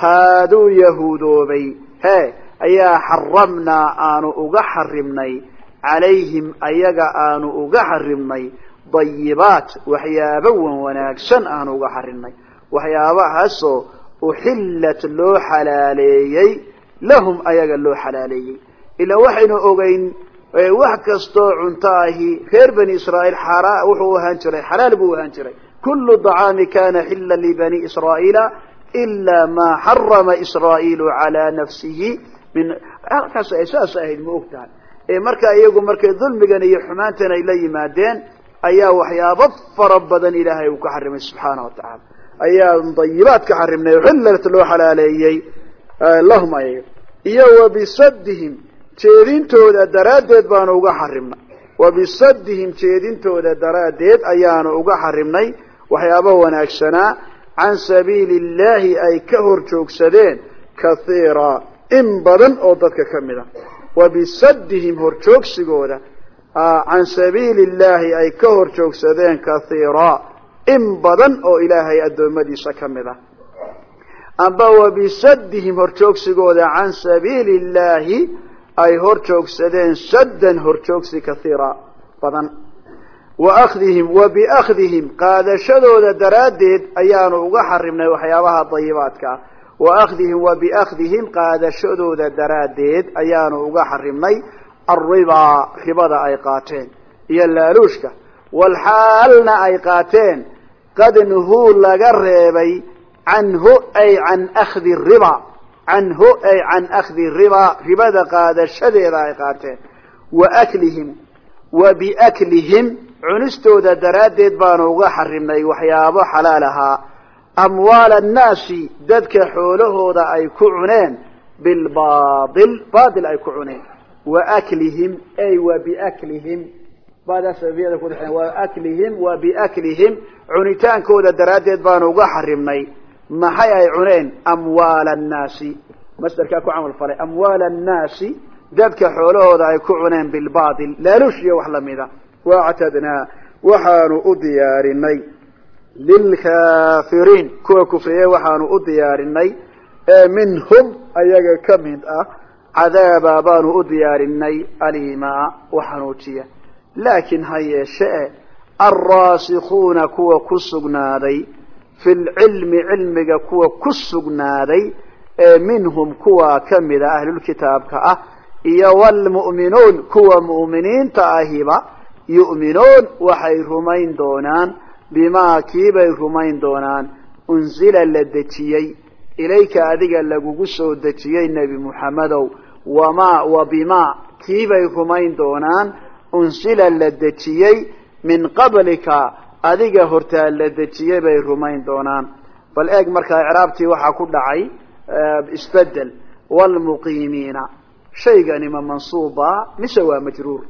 haaduu yahuudoobay hee ayaa xaramnaa aanu uga xarimnay calayhim ayaga aanu uga xarimnay dayibaat waxyaaba wan wanaagsan aanu uga xarimnay waxyaabahaasoo uxillat loo xalaaleeyey lahum ayaga loo xalaaleeyey ilaa waxaynu ogeyn wax kastoo cunto ahi reer bani israa'iil xaara wuxuu ahaan jiray xalaal buu ahaan jiray. Kullu dacaami kana xila libani israa'iila ilaa maa xarama israa'iilu calaa nafsihi min halkaas saas ahayd ma og tahay marka iyagu markay dulmigan iyo xumaantan ay la yimaadeen ayaa waxyaabo fara badan ilaahay uu ka xarimay subxaana wa ayaa dayibaad ka xarimnay xillat loo xalaaleeyey lahum ayaga iyo wa bisaddihim jeedintooda daraaddeed baanu uga xarimnay wa bisaddihim jeedintooda daraaddeed ayaanu uga xarimnay waxyaaba wanaagsanaa. Can sabiili illahi ay ka hor joogsadeen kathiira. In badan oo dadka ka mid a. Wa bisaddihim horjoogsigooda. Can sabiili illahi ay ka hor joogsadeen kathiira. In badan oo ilaahay addoommadiisa ka mid ah amba wabisaddihim horjoogsigooda can sabiili illaahi ay hor joogsadeen saddan horjoogsi kaiira badan. Wa akhdihim wa biakhdihim qaadashadooda daraaddeed ayaanu uga xarimnay waxyaabaha dayibaadka. Wa akhdihim wa biakhdihim qaadashadooda daraaddeed ayaanu uga xarimnay alribaa ribada ay qaateen iyo laaluushka. Walxaalna ay qaateen qad nuhuu laga reebay canhu ay can akhdi riba canhu ay can akhdi riba ribada qaadashadeeda ay qaateen. Wa aklihim wa biaklihim cunistooda daraaddeed baanu uga xarimnay waxyaabo xalaal ahaa. Amwaala annaasi dadka xoolahooda ay ku cuneen bilbaail baail ay ku cuneen. Wa aklihim ay wa biaklihim wa aklihim wa biaklihim cunitaankooda daraaddeed baanu uga xarimnay maxay ay cuneen? Amwaala annaasi. Masderkaa ku camal falay. Amwaala annaasi dadka xoolahooda ay ku cuneen bilbaail laaluush iyo wax lamida waactadnaa waxaanu u diyaarinay lilkaafiriin kuwa kufriye waxaanu u diyaarinay ee minhum ayaga ka mid ah cadaaba baanu u diyaarinay alimaa waxanuujiya laakiin ha yeeshee alraasikuuna kuwa ku sugnaaday fi lcilmi cilmiga kuwa ku sugnaaday ee minhum kuwa kamida ahlulkitaabka ah iyo wlmu'minuun kuwa mu'miniinta ahiba yu'minuun waxay rumayn doonaan bimaa kiibay rumayn doonaan unzila la dejiyey ilayka adiga lagugu soo dejiyey nebi muxammedow wamaa wa bimaa kiibay rumayn doonaan unsila la dejiyey min qablika adiga hortaa la dejiyey bay rumayn doonaan. Bal eeg markaa icraabtii waxaa ku dhacay isbeddel wlmuqiimiina shaygani ma mansuuba mise waa majruur?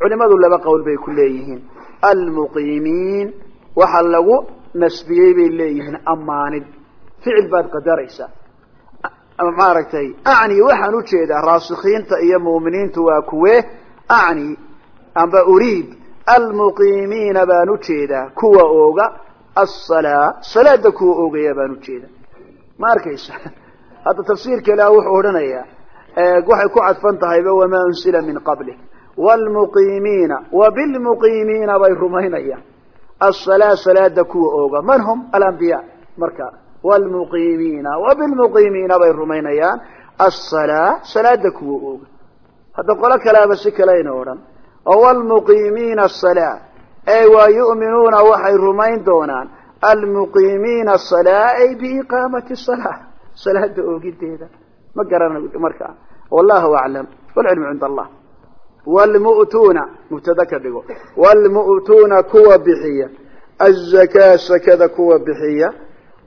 Culimadu laba qowl bay ku leeyihiin. Almuqiimiin waxa lagu nasbiyey bay leeyihiin amaanid ficil baad qadaraysaa maaragtay acni waxaan u jeedaa raasikiinta iyo mu'miniintu waa kuwe. Acni amba uriid almuqiimiina baan u jeedaa kuwa ooga asalaa salaada kuwa oogaya baan u jeedaa ma arkaysa? Hadda tafsiirka ilaah wuxuu odhanayaa waxay ku cadfan tahayba wamaa unsila min qablik wlmuqiimiina wa bilmuqiimiina bay rumaynayaan. Asalaa salaada kuwa ooga. Man hum? Alambiya marka wlmuqiimiina wa bilmuqiimiina bay rumaynayaan. Asalaa salaada kuwa ooga. Hadda qolo kaleaba si kalayna odhan wlmuqiimiina asalaa ey waa yu'minuuna waxay rumayn doonaan almuqiimiina asalaa ay biiqaamati salaa salaada oogideeda ma garana markaa wallahu aclam wlcilmu cinda allah wlmu'tuuna mubtada ka dhigo wlmu'tuuna kuwa bixiya azakaa sakada kuwa bixiya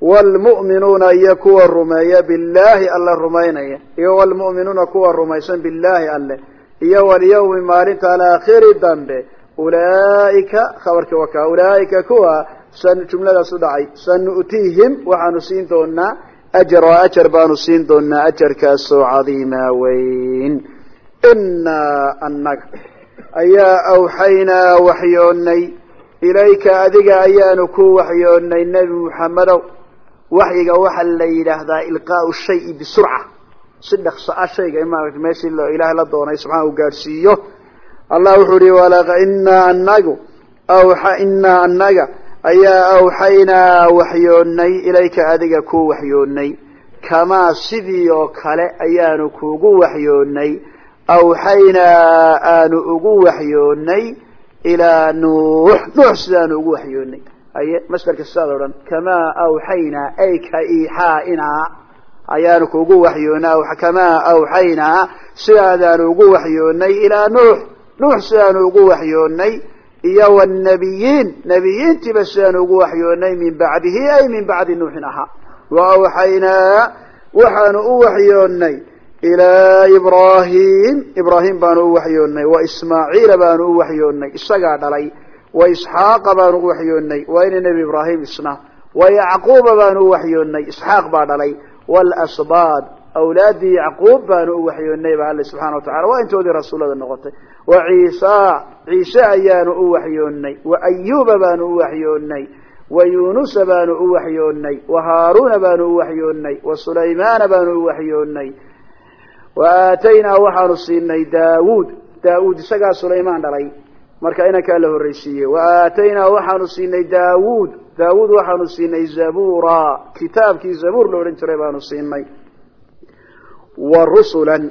wlmu'minuuna iyo kuwa rumeeya billahi alla rumaynaya iyo wlmu'minuuna kuwa rumaysan billahi alle iyo walyawmi maalinta alaakhiri dambe ulaaika khabarka wakaa ulaaika kuwa san jumladaas u dhacay sanu'tiihim waxaanu siin doonaa ajra ajar baanu siin doonaa ajarkaasoo cadiima weyn. Inaa annaga ayaa awxaynaa waxyoonnay ilayka adiga ayaanu ku waxyoonnay nebi muxamedow waxyiga waxaa la yidhaahdaa ilqaau shayi bisurca si dhaqso ah shayga in maarata meeshii ilaahay la doonay subxana u gaadhsiiyo. Allah wuxuu uhi walaqa inaa anagu awxa inaa annaga ayaa awxaynaa waxyoonnay ilayka adiga ku waxyoonnay. Kamaa sidii oo kale ayaanu kuugu waxyoonnay. Awxaynaa aanu ugu waxyoonnay ilaa nuux. Nuux sidaanu ugu waxyoonnay. Haye masderka sidaad odhan kamaa awxaynaa ay ka iixaainaa ayaanu kuugu waxyoonnay kamaa awxaynaa sidaadaanu ugu waxyoonnay ilaa nuux. Nuux sidaanu ugu waxyoonnay iyo wnabiyiin nebiyiintiiba sidaanu ugu waxyoonnay min bacdihi ay min bacdi nuuxin ahaa. Wa awxaynaa waxaanu u waxyoonnay ilaa ibrahim ibrahim baanu u waxyoonnay wa ismaaciila baanu u waxyoonnay isagaa dhalay. Wa isxaaqa baanu u waxyoonnay waa ina nebi ibraahim isna. Wa yacquuba baanu u waxyoonnay isxaaq baa dhalay wlasbaad awlaadii yacquub baanu u waxyoonnay ba alle subxana wa tacala waa intoodii rasuullada noqotay wa ciisa ciise ayaanu u waxyoonnay wa ayuba baanu u waxyoonnay wa yunusa baanu u waxyoonnay wa haaruuna baanu u waxyoonnay wa sulaymaana baanu u waxyoonnay wa aataynaa waxaanu siinay daawuud daawuud isagaa sulaymaan dhalay marka inankaa la horraysiiyey wa aataynaa waxaanu siinay daawuud. Daawuud waxaanu siinay zabuura. Kitaabkii zabuur la odhan jiray baanu siinay. Wa rusulan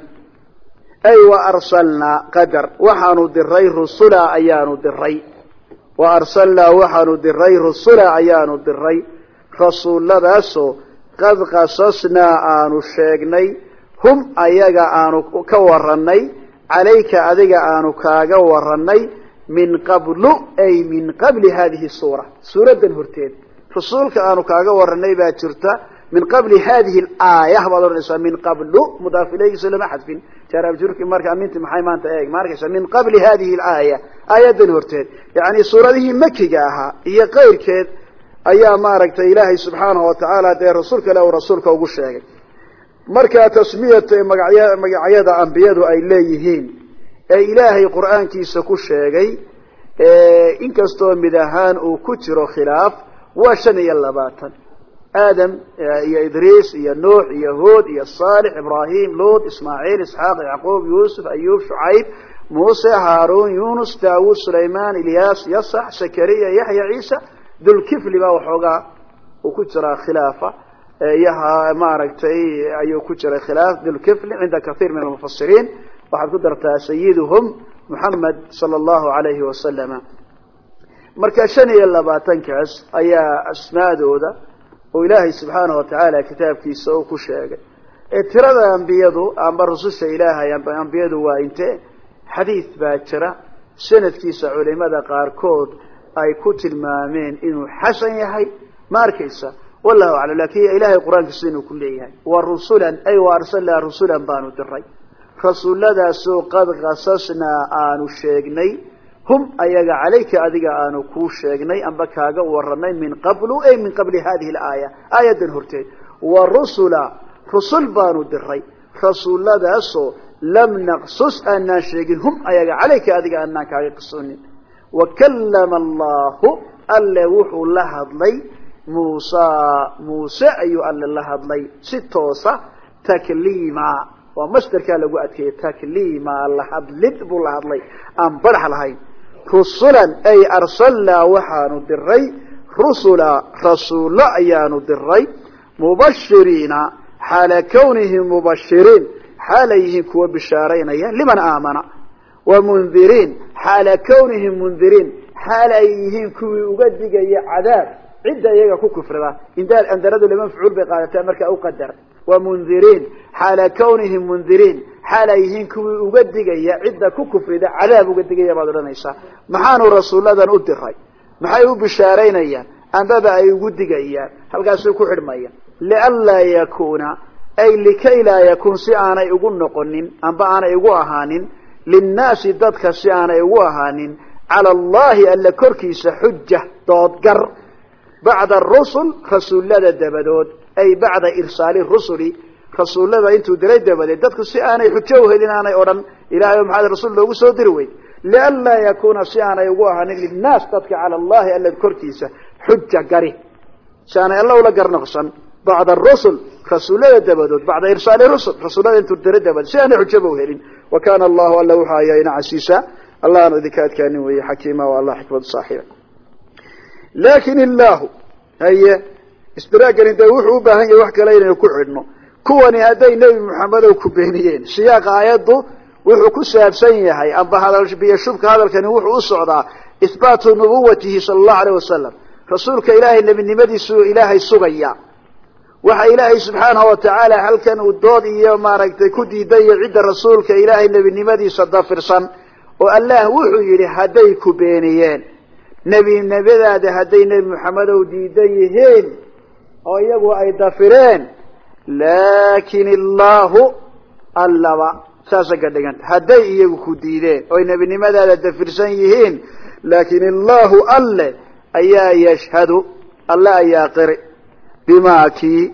ay wa arsalnaa qadar. Waxaanu diray rusula ayaanu diray wa arsalnaa waxaanu diray rusula ayaanu diray rasuulladaasoo qad qasasnaa aanu sheegnay. Hum ayaga aanu ka warannay. Calayka adiga aanu kaaga warannay min qablu ay min qabli hadihi suura. Suuraddan horteed rasuulka aanu kaaga warannay baa jirta min qabli hadihi aaya baad odhanaysaa min qablu mudaaf lama xadfin. Jaarabjurki markaa minti maxay maanta eeg ma arkaysa min qabli hadihi alaaya aayadan horteed yacni suuradihii makiga ahaa iyo kayrkeed ayaa maaragtay ilaahay subxaanahu watacaala dee rasuul kale uu rasuulka ugu sheegay. Markaa tasmiyata magacya magacyada ambiyadu ay leeyihiin ee ilaahay qur'aankiisa ku sheegay inkastoo mid ahaan uu ku jiro khilaaf waa shan iyo labaatan. Aadam iyo idriis iyo nuux iyo hood iyo saalix ibrahim luud ismaaciil isxaaq yacquub yuusuf ayub shucayb muuse haaruun yunus daawuud sulaymaan ilyaas yasax zakariya yaxya ciisa dulkifli baa waxoogaa uu ku jiraa khilaafa maaragtay ayuu ku jiray khilaaf dulkifli cinda kathiir min almufasiriin waxaad ku dartaa sayiduhum muxamed sala allahu alayhi wasalama marka shan iyo labaatankaas ayaa asmaadooda oo ilaahay subxaanahu watacaala kitaabkiisa uu ku sheegay. Ee tirada ambiyadu amba rususha ilaahay amba ambiyadu waa intee xadiid baa jira. Sanadkiisa culimada qaarkood ay ku tilmaameen inuu xasan yahay. Ma arkaysa? Wallahu aclam laakiin ilahay qur'aankiisa inuu ku leeyahay. Wa rusulan ay wa arsalnaa rusulan baanu diray rasuuladaasoo qad qasasnaa aanu sheegnay. Hum ayaga calayka adiga aanu kuu sheegnay amba kaaga waranay min qablu ay min qabli hadihi alaaya aayadan horteed wa rusula rusul baanu diray rasuuladaasoo lam naqsus aanaan sheegin. Hum ayaga calayka adiga aanaan kaaga qisoonin. Wa kallama allahu alle wuxuu la hadlay. Muusa muuse ayuu alle la hadlay. Si toosa takliima waa masderkaa lagu adkeeyey takliima la hadlid buu la hadlay. Aan barax lahayn. Rusulan ay arsalnaa waxaanu diray rusula rasuulo ayaanu diray mubashiriina xaala kawnihim mubashiriin xaalay yihiin kuwa bishaaraynaya. Liman aamana? Wa mundiriin xaala kawnihim mundiriin xaal ay yihiin kuwii uga digaya cadaab. Cidda iyaga ku kufrida indaal andaradu lama mafcuul bay qaadataa markaa u qadar wa mundiriin xaala kawnihim mundiriin xaal ay yihiin kuwii uga digaya cidda ku kufrida cadaab uga digaya baad odhanaysaa maxaanu rasuuladan u diray. Maxay u bishaaraynayaan? Ambaba ay ugu digayaan. Halkaasuu ku xidhmaya lianlaa yakuuna ay likay laa yakuun si aanay ugu noqonin amba aanay ugu ahaanin. Linnaasi dadka si aanay ugu ahaanin. Cala allahi alla korkiisa xuja doodgar. Bacda arusul rasuullada dabadood ay bacda irsaali rusuli rasuullada intuu diray dabadeed dadku si aanay xujo uhelin aanay odhan ilahay maxaad rasuul loogu soo diri wey lianlaa yakuuna si aanay ugu ahaanin linnaas dadka cala allahi alla korkiisa xuja gari. Si aanay alla ula gar noqsan bacda arusul rasuullada dabadood bacda irsaali rusul rasuullada intuu diray dabadeed si aanay xujaba uhelin wa kana allahu alla wuxuu ayaina casiisa. Allah aanu idinka adkaanin weeye xakiima o allah xikmadu saaxiiba laakiin illahu haye istiraaggani dee wuxuu u baahan yahay wax kale inaynu ku xidhno. Kuwani hadday nebi maxamedow ku beeniyeen. Siyaaqa aayaddu wuxuu ku saabsan yahay. Amba hadalbiyo shubka hadalkani wuxuu u socdaa. Ihbaatu nubuwatihi sala allahu alayh wasalam rasuulka ilaahay nebinimadiisuu ilaahay sugaya. Waxa ilaahay subxaanahu watacaala halkan uu dood iyo maaragtay ku diidayo cidda rasuulka ilaahay nebinimadiisa dafirsan. Oo allah wuxuu yidhi hadday ku beeniyeen. Nebinimadaada hadday nebi maxamedow diidan yihiin oo iyagu ay dafireen. Laakin illahu allaba saasa ka dhiganta hadday iyagu ku diideen oy nebinimadaada dafirsan yihiin laakin illahu alle ayaa yashhadu alle ayaa qiri bimaa kii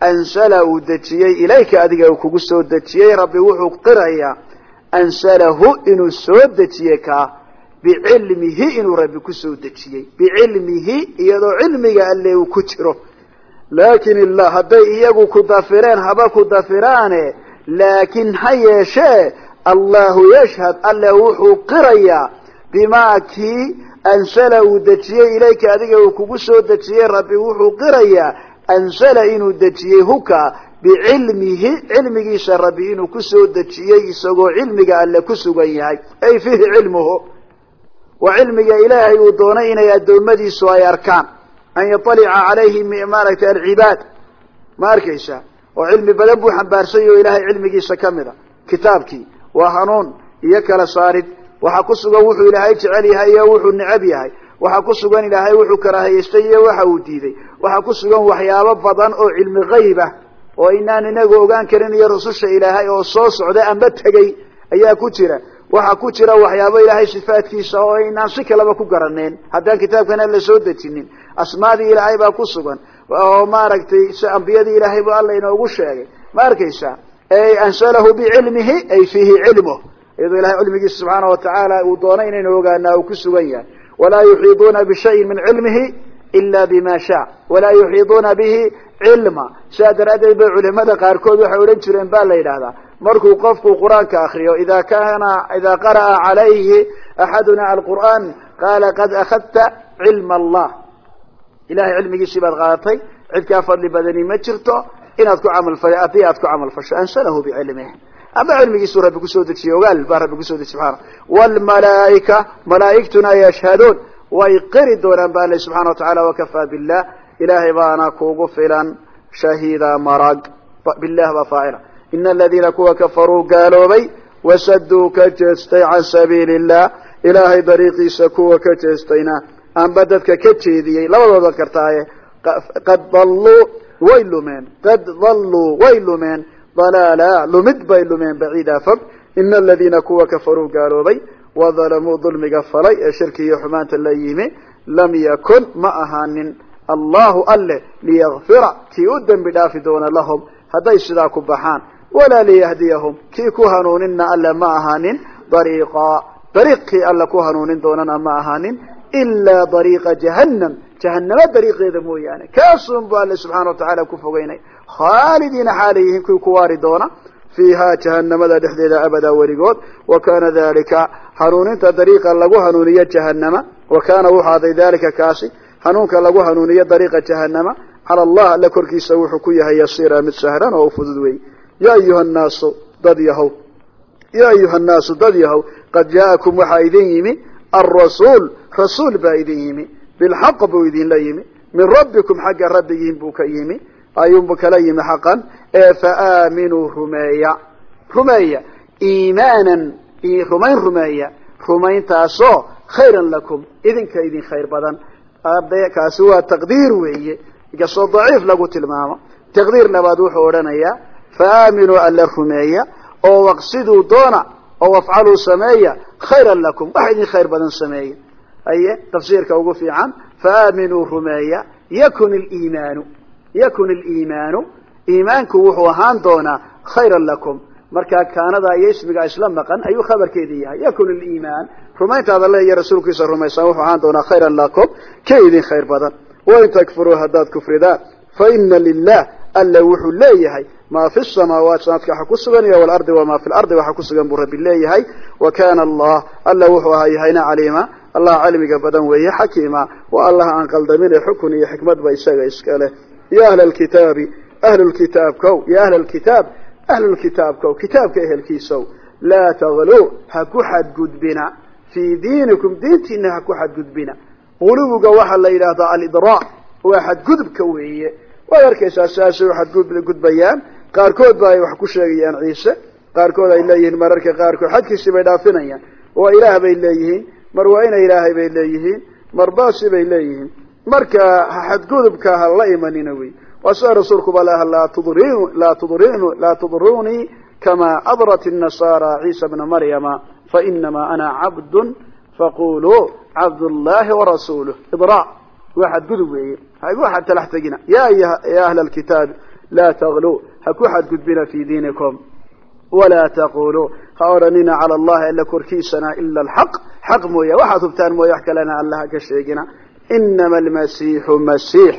ansala uu dejiyey ilayka adiga uu kugu soo dejiyey rabbi wuxuu qirayaa ansalahu inuu soo dejiyey kaa bicilmihi inuu rabbi ku soo dejiyey. Bicilmihi iyadoo cilmiga alle uu ku jiro laakin illah hadday iyagu ku dafireen haba ku dafiraane laakin ha yeeshee allahu yashhad alle wuxuu qirayaa bimaa kii ansala uu dejiyey ilayka adiga uu kugu soo dejiyey rabbi wuxuu qirayaa ansala inuu dejiyey huka bicilmihi cilmigiisa rabbi inuu ku soo dejiyey isagoo cilmiga alle ku sugan yahay. Ay fiihi cilmuhu waa cilmiga ilaahay uu doonay inay addoommadiisu ay arkaan an yaطalica calayhim maaragtay alcibaad ma arkaysa oo cilmi badan buu xambaarsay oo ilaahay cilmigiisa ka mid a kitaabkii waa hanuun iyo kala saarid waxaa ku sugan wuxuu ilaahay jecel yahay iyo wuxuu necab yahay waxaa ku sugan ilaahay wuxuu karaahiyeystay iyo waxa uu diiday waxaa ku sugan waxyaabo badan oo cilmi gayb ah oo inaan inagu ogaan karin iyo rususha ilaahay oo soo socda amba tegey ayaa ku jira waxaa ku jira waxyaabo ilaahay sifaadkiisa oo inaan si kaleba ku garaneen haddaan kitaabkana la soo dejinin asmaadii ilaahay baa ku sugan. Oo maaragtay ambiyadii ilaahay bu alla inoogu sheegay. Ma arkaysa? Ay ansalahu bicilmihi ay fiihi cilmuh iyadoo ilahay cilmigiisa subxaana watacaala uu doonay inaynu ogaanaa uu ku sugan yahay. Walaa yuxiiduuna bishayin min cilmihi ila bima sha walaa yuxiiduuna bihi cilma. Sidaa daraaddeed bay culimada qaarkood waxay odhan jireen ba la yidhaahdaa. Markuu qofku qur'aanka akriyo ida kana ida qara'a calayhi axaduna alqur'aan qaala qad akhadta cilma allah ilahay cilmigiisii baad qaadatay cid kaa fadli badani ma jirto inaad ku camalfa haddii aad ku camal fasho ansalahu bicilmih ama cilmigiisuu rabbi ku soo dejiyey ogaal baa rabbi ku soo dejiy subxaana wlmalaaika malaaigtuna yashhaduun way qiri doonaan ba ale subxana wa tacala wakafaa billah ilahay baana kugu filan shahiida marag. Bilah baa faacila ina aladiina kuwa kafaruu gaaloobay wasaduu ka jeestay can sabiili illah ilaahay dariiqiisa kuwa ka jeestayna amba dadka ka jeediyey labadood kartaaye qad dalluu way lumeen. Qad dalluu way lumeen. Dalaala lumid bay lumeen baciida fog. Ina aladiina kuwa kafaruu gaaloobay wadalamuu dulmiga falay ee shirki iyo xumaanta la yimi lam yakun ma ahaanin. Allahu alle liyakfira kii u dembi dhaafi doona lahum hadday sidaa ku baxaan. Walaa liyahdiyahum kii ku hanuuninna alle ma ahaanin. Dariiqa dariiqkii alle ku hanuunin doonana ma ahaanin ilaa dariiqa jahannam jahanamo dariiqeeda mooyaane kaasun bu alle subxana wa tacaala ku fogeynay khaalidiina xaalay yihiin kuwii ku waari doona fiiha jahanamada dhexdeeda abadaa weligood wa kana dalika hanuuninta dariiqa lagu hanuuniyo jahanama wa kaana wuxuu aday dalika kaasi hanuunka lagu hanuuniyo dariiqa jahanama cala allah alle korkiisa wuxuu ku yahay yasiira mid sahlan oo u fudud wey ya ayuha nnaasu dad yahow ya ayuha nnaasu dad yahow qad jaa'akum waxaa idin yimi alrasuul rasuul baa idin yimi bilxaq buu idinla yimi min rabbikum xagga rabbigiin buu ka yimi ayuunbu kala yimi xaqan ee faaaminuu rumeeya rumeeya iimaanan rumayn rumeeya rumayntaasoo khayran lakum idinka idin khayr badan. Kaasi waa taqdiir weeye inkastoo daciif lagu tilmaamo. Taqdiir labaad wuxuu odhanayaa faaaminuu alla rumeeya oo waqsiduu doona oo wafcaluu sameeya khayran lakum wax idin khayr badan sameeya aye tafsiirka ugu fiican faaaminuu rumeeya yakun liimaanu yakun iliimaanu iimaanku wuxuu ahaan doonaa khayran lakum. Markaa kaanada iyo ismiga isla maqan ayuu khabarkeedii yahay. Yakun iliimaan rumayntaada le iyo rasuulkiisa rumaysaan wuxuu ahaan doonaa khayran lakum ka idin khayr badan. Wain takfuruu haddaad kufridaan fa ina lilah alla wuxuu leeyahay maa fi samaawaat sanaadka waxa ku sugan iyo walardi wamaa fi lardi waxa ku sugan buu rabbi leeyahay. Wa kana allah alla wuxuu ahaa yahayna caliima allah cilmiga badan weeye xakiima waa allah aan qaldamine xukun iyo xikmadba isaga iska leh. Ya ahla alkitaabi ahlulkitaabkow ya ahla alkitaab ahlulkitaabkow kitaabka ehelkiisow laa tagluu ha ku xadgudbina. Fii diinikum diintiina ha ku xadgudbina. Guluwiga waxaa la yidhaahdaa alidraa waa xadgudubka weeye. Waad arkaysaa siaasay u xadgudbayaan qaarkood ba ay wax ku sheegayaan ciise. Qaarkood ay leeyihiin mararka qaarkood xadkiisii bay dhaafinayaan. Waa ilaah bay leeyihiin mar waa ina ilaahay bay leeyihiin mar baasi bay leeyihiin. Marka xadgudubka ha la imanina wey. Waa sidaa rasuulkuba laha laa tudurunii kama adrat الnasara ciisa bna maryama fainama ana cabdu faquluu cabdullahi warasuuluh idra waa xadgudub weeye. Ha igu xadtalax tegina. Ya ya ahla alkitaab laa taglu ha ku xadgudbina fi diinikum walaa taquluu ha odhanina cala allahi alla korkiisana ila alxaq xaq mooya waxaad hubtaan mooye wax kalena allaha ka sheegina. Inama almasiixu masiix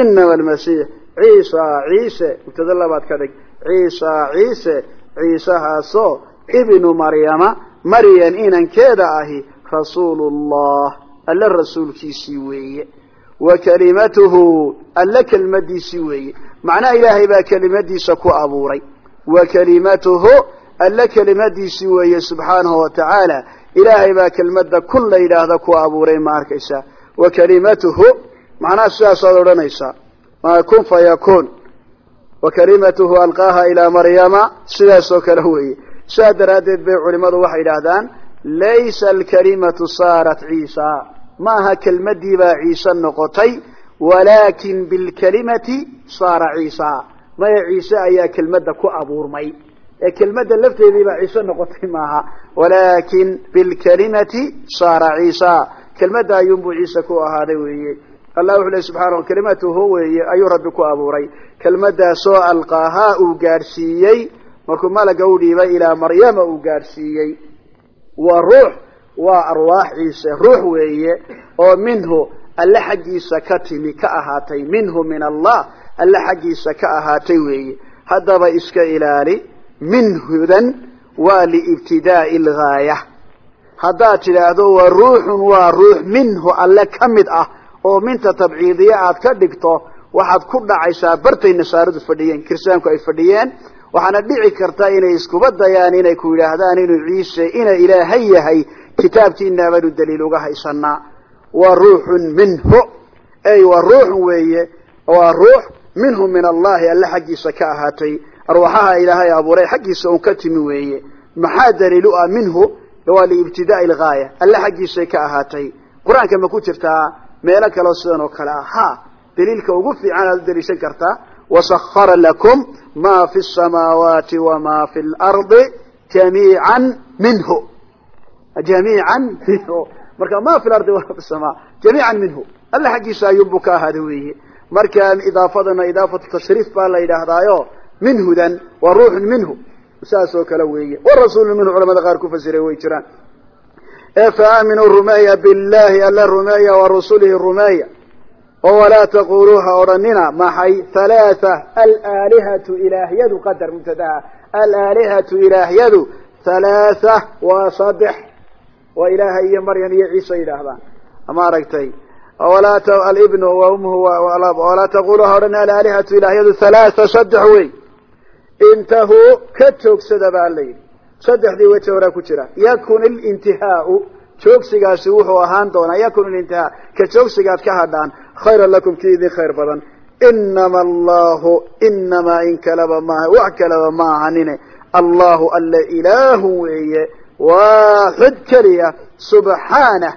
inama almasiix ciisa ciise. Mubtada labaad ka dhig. Ciisa ciise. Ciisahaasoo ibnu maryama maryan inankeeda ahi rasuulullah. Alle rasuulkiisii weeye. Wa kalimatuhu alle kelmadiisii weeye. Macnaha ilaahay baa kelimadiisa ku abuuray. Wa kalimatuhu alle kelimadiisii weeye subxaanahu watacaala ilaahay baa kelmada kun la yidhaahda ku abuuray ma arkaysaa wa kalimatuhu macnaha sidaasaad odhanaysaa kun fa yakun. Wa kalimatuhu alqaaha ilaa maryama sidaas oo kale weeye. Sidaa daraaddeed bay culimadu waxay yidhaahdaan laysa alkalimatu saarat ciisa. Ma aha kelmadii baa ciise noqotay walaakin bilkalimati saara ciisa. Maya ciise ayaa kelmadda ku abuurmay ee kelmadda lafteedii baa ciise noqotay maaha. Walaakin bilkalimati saara ciisa. Kelmadda ayuunbuu ciise ku ahaaday weeye. Allah wuxuu lehy subxaana kalimatuhu weeye ayuu rabbi ku abuuray. Kelmadaasoo alqaahaa uu gaadhsiiyey markuu malaga u dhiibay ilaa maryama uu gaadhsiiyey. Waa ruux waa arwaax ciise ruux weeye oo minhu alle xaggiisa ka timi ka ahaatay. Minhu min allah alle xaggiisa ka ahaatay weeye. Haddaba iska ilaali minhudan waa liibtidaa'i algaaya haddaad tidhaahdo wa ruuxun waa ruux minhu alle ka mid ah oo minta tabciidiya aad ka dhigto waxaad ku dhacaysaa bartay nasaaradu fadhiyeen kiristaanku ay fadhiyeen. Waxaana dhici karta inay iskuba dayaan inay ku yidhaahdaan inuu ciise ina ilaahay yahay kitaabkiina baanu daliil uga haysanaa waa ruuxun minhu. Ey waa ruuxun weeye. Waa ruux minhu min allahi alle xaggiisa ka ahaatay arwaxaha ilaahay abuuray xaggiisa un ka timi weeye. Maxaa daliil u ah minhu? Waa liibtidaai algaaya alle xaggiisay ka ahaatay. Qur'aanka ma ku jirtaa meelo kaleo sidan oo kale ah. Ha! Daliilka ugu fiican aad u daliishan kartaa wasahara lakum ma fi samaawaati wama fi lardi jamiican minhu. Jamiican minhu. Marka ma fi lardi wama fi sama jamiican minhu. Alle xaggiisa ayuunbuu ka ahaaday weeye. Marka idaafadana idaafatu tashriif baa la yidhaahdaayo minhudan waa ruuxun minhu. Saas oo kale weeye. Warasuulu minhu culamada qaar ku fasiray way jiraan. Ee faaaminuu rumeeya billahi alla rumeeya wa rusulihi rumeeya. Oo walaa taquluuha odhanina maxay halaatha alaalihatu ilaahyadu qadar mubtadaha alaalihatu ilaahyadu halaatha waa saddex. Waa ilaahay iyo maryam iyo ciise yidhaahdaan. Ma aragtay walaa alibnu wa umhu walaa saddex wey intahuu ka joogsada baa la yidhi. Saddexdii weji horaa ku jira. Yakun ilintihaau joogsigaasi wuxuu ahaan doonaa yakun ilintihaa ka joogsigaad ka hadhaan khayran lakum kii idin khayr badan. Inama allahu inamaa in kaleba maaha wax kaleba ma ahanine allahu alle ilaahu weeye waaxid keliya subxaanah.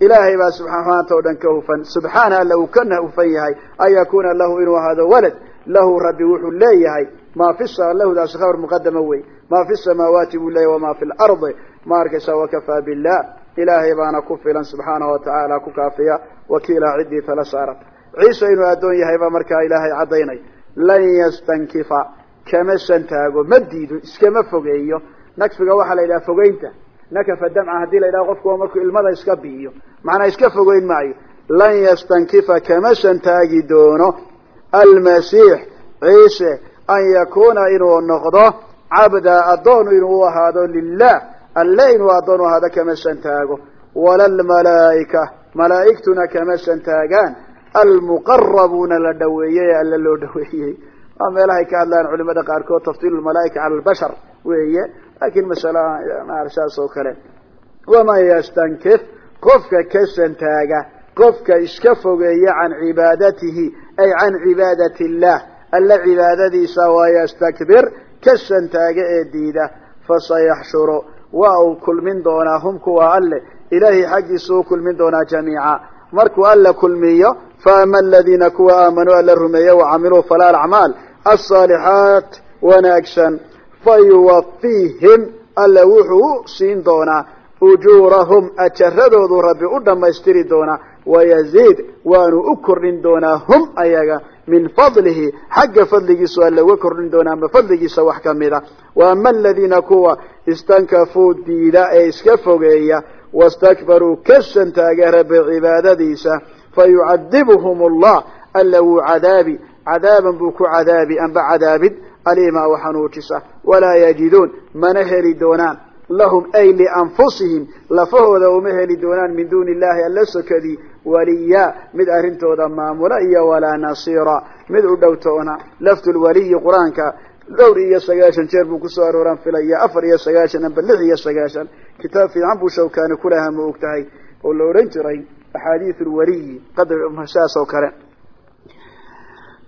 Ilaahay baa subxaanaanta o dhan ka hufan. Subxaana alla uu kana hufan yahay. An yakuna lahu inuu ahaado walad. Lahu rabbi wuxuu leeyahay ma fi lahudaasi khabar muqadama wey. Ma fi samaawaati buu leeyahy wama fi lardi. Ma arkaysa wakafaa billah. Ilaahay baana ku filan subxaanahu watacaala ku kaafiya. Wakiila ciddii tala saarat. Ciise inuu addoon yahay baa markaa ilaahay caddaynay. Lan yastankifa. Kama santaago ma diido iskama fogeeyo. Nagfiga waxaa la yidhaha fogeynta. Nakafa damca haddii la yidhaha qofku markuu ilmada iska biiyo. Macnaa iska fogeyn maayo. Lan yastankifa kama santaagi doono. Almasiix ciise an yakuna inuu noqdo cabda addoon inuu ahaado lilah alle inuu addoon u ahaado kama santaago wala lmalaa'ika malaa'igtuna kama santaagaan almuqarabuuna la dhaweeyey ee alle loo dhaweeyey waa meelahay ka hadlaan culimada qaarkood tafdiil lmalaa'ika cala albashar weeye laakiin masala saas oo kale waman yastankif qofka ka santaaga qofka iska fogeeya can cibaadatihi ay can cibaadati illah alle cibaadadiisa waa yastakbir ka santaaga ee diida fasayaxshuru waa uu kulmin doonaa hum kuwa alle ilaahay xaggiisa u kulmin doonaa jamiica. Markuu alla kulmiyo faama aladiina kuwa aamanuu alla rumeeye wacamiluu falaal acmaal alsaalixaat wanaagsan fayuwafiihim alla wuxuu u siin doonaa ujuurahum ajaradoodu rabbi u dhammaystiri doonaa wayaziid waanu u kordhin doonaa hum ayaga min fadlihi xagga fadligiisu alla uga kordhin doonaa ama fadligiisa wax kamida wa ama aladiina kuwa istankafuu diida ee iska fogeeya wastakbaruu ka santaageen rabbi cibaadadiisa fayucadibuhum allah alla wuu cadaabi. Cadaaban buu ku cadaabi amba cadaabid aliima oo xanuujisa walaa yajiduun mana heli doonaan. Lahum ay lianfusihim lafahooda uma heli doonaan min duuni illahi alla sokadii waliya mid arrintooda maamula iyo walaa nasiira. Mid u dhowtoona laftulwaliyi qur'aanka dhowr iyo sagaashan jeer buu ku soo arooraan filaya afar iyo sagaashan amba lix iyo sagaashan. Kitaab fiican buu shawkaani kulahaa ma og tahay oo la odhan jiray axaadiiu lwaliyi qadr saas oo kale.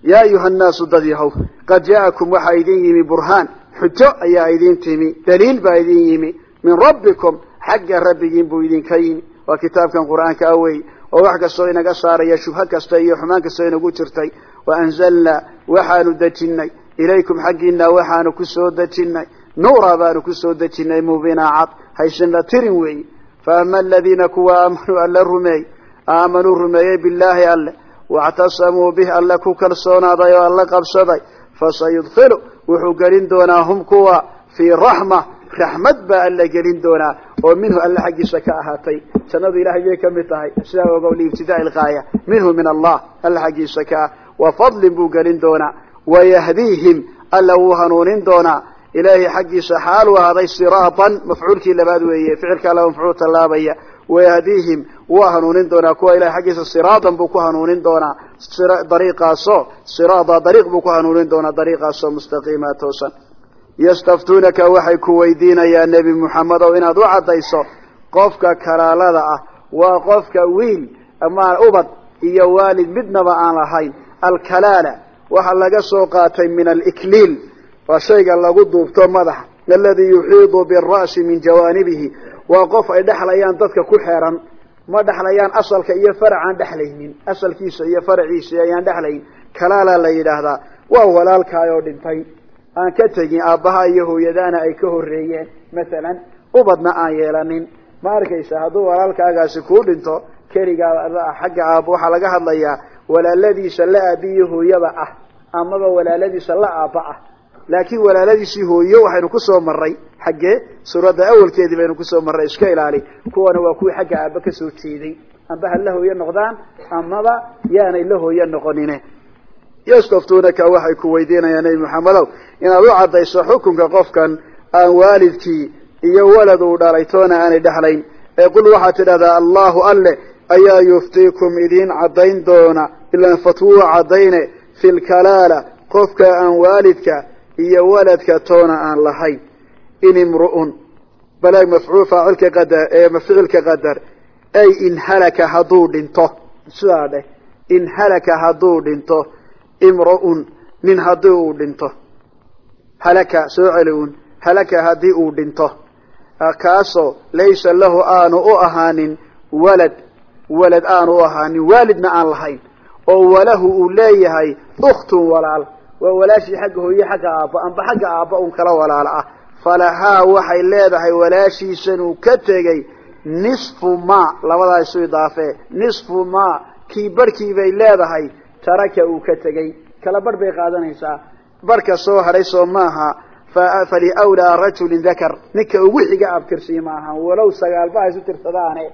Yaa ayuha nnaasu dad yahow qad ja'akum waxaa idin yimi burhaan. Xujo ayaa idin timi daliil baa idin yimi. Min rabbikum xagga rabbigiin buu idinka yimi. Waa kitaabkan qur'aanka oo wax kastoo inaga saaraya shubho kasta iyo xumaan kastoo inagu jirtay. Wa anzalnaa waxaanu dejinnay ilaykum xaggiina waxaanu ku soo dejinnay nuura baanu ku soo dejinnay mubinaa cad. Haysanla tirin weeyi faama aladiina kuwa aamanuu alla rumeey. Aamanuu rumeeyey billaahi alle. Wactasamuu bih alle ku kalsoonaaday oo alla qabsaday. Fasayudkilu wuxuu gelin doonaa hum kuwa fii raxma raxmad baa alla gelin doonaa oo minhu alle xaggiisa ka ahaatay. Jannadu ilahay yay ka mid tahay. Sidaa ogow liibtidaai lgaaya minhu min allah alle xaggiisa ka ah. Wa fadlin buu gelin doonaa. Wayahdiihim alla wuu hanuunin doonaa. Ilaahay xaggiisa xaal u ahaaday siraatan mafcuulkii labaad weeye ficilkaa laba mafcuul tallaabaya. Wayahdiihim wuu hanuunin doonaa. Kuwa ilahay xaggiisa siraatan buu ku hanuunin doonaa. Dariiqaasoo siraada dariiq buu ku hanuunin doonaa. Dariiqaasoo mustaqiima toosan yastaftuunaka waxay ku weydiinayaan nebi muxamed ow inaad u caddayso qofka kalaalada ah. Waa qofka wiil ama ubad iyo waalid midnaba aan lahayn. Alkalaala waxaa laga soo qaatay min alikliil waa shayga lagu duubto madaxa. Aladi yuxiidu bira'si min jawaanibihi. Waa qof ay dhexlayaan dadka ku xeeran. Ma dhexlayaan asalka iyo faracaan dhexlaynin asalkiisa iyo faraciisa ayaan dhexlayn kalaalaa la yidhaahdaa. Waa walaalkaayoo dhintay aan ka tegin aabbaha iyo hooyadaana ay ka horreeyeen masalan ubadna aan yeelanin. Ma arkaysa hadduu walaalkaagaasi kuu dhinto keligaa xagga aabba waxaa laga hadlayaa walaaladiisa la aabi iyo hooyaba ah amaba walaaladiisa la aabba ah. Laakiin walaaladiisii hooyo waxaynu ku soo maray xaggee suuradda awalkeedii baynu ku soo marray iska ilaali kuwana waa kuwii xagga aabba ka soo jeeday. Amba ha la hooyo noqdaan amaba yaanay la hooyo noqonine yastaftuunaka waxay ku weydiinayaan nebi maxamedow inaad u caddayso xukunka qofkan aan waalidkii iyo walad uu dhalay toona aanay dhexlayn ee qul waxaad tidhahdaa allahu alle ayaa yuftiikum idiin caddayn doona ilaan fatwuu caddayne fi lkalaala qofka aan waalidka iyo waladka toona aan lahayn in imru'un balaag mafcuul faacilka qadar ee ficilka qadar ay in halaka hadduu dhinto. Sidaa dheh in halaka hadduu dhinto imru'un nin haddii uu dhinto. Halaka soo celi un halaka haddii uu dhinto. Kaasoo laysa lahu aanu u ahaanin walad. Walad aanu u ahaanin waalidna aan lahayn. Oo walahu uu leeyahay ukhtun walaal. Waa walaashii xagga hooye xagga aabba amba xagga aabba un kala walaalo ah. Falahaa waxay leedahay walaashiisanuu ka tegey nisfu ma labadaa isu idaafee nisfu ma kii barhkii bay leedahay taraka uu ka tegey. Kala barh bay qaadanaysaa. Barhka soo hadhay soo maaha. Faliwlaa rajulin dakar ninka ugu xiga abtirsiy maaha. Walow sagaalba ha tirsadaane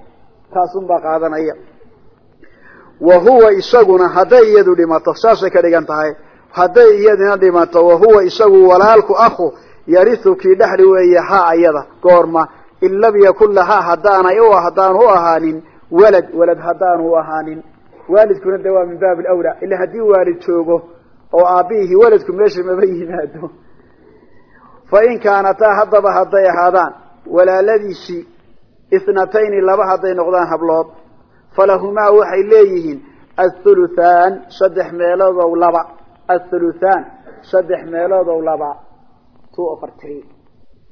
taasunbaa qaadanaya. Wa huwa isaguna hadday iyadu dhimato. Saasay ka dhigan tahay. Hadday iyadina dhimato. Wahuwa isagu walaalku aku yarihu kii dhexli weeye ha ayada goorma. In lam yakun lahaa haddaanay haddaanu u ahaanin. Walad walad haddaanu u ahaanin waalidkuna de waa min baabi lawlaa ila haddii waalid joogo oo aabbihii waladku meesha maba yimaado fa in kaanataa haddaba hadday ahaadaan walaaladiisii ithnatayni laba hadday noqdaan hablood falahumaa waxay leeyihiin athuluthaan saddex meeloodow laba. Athuluthaan saddex meeloodow laba. Two over three.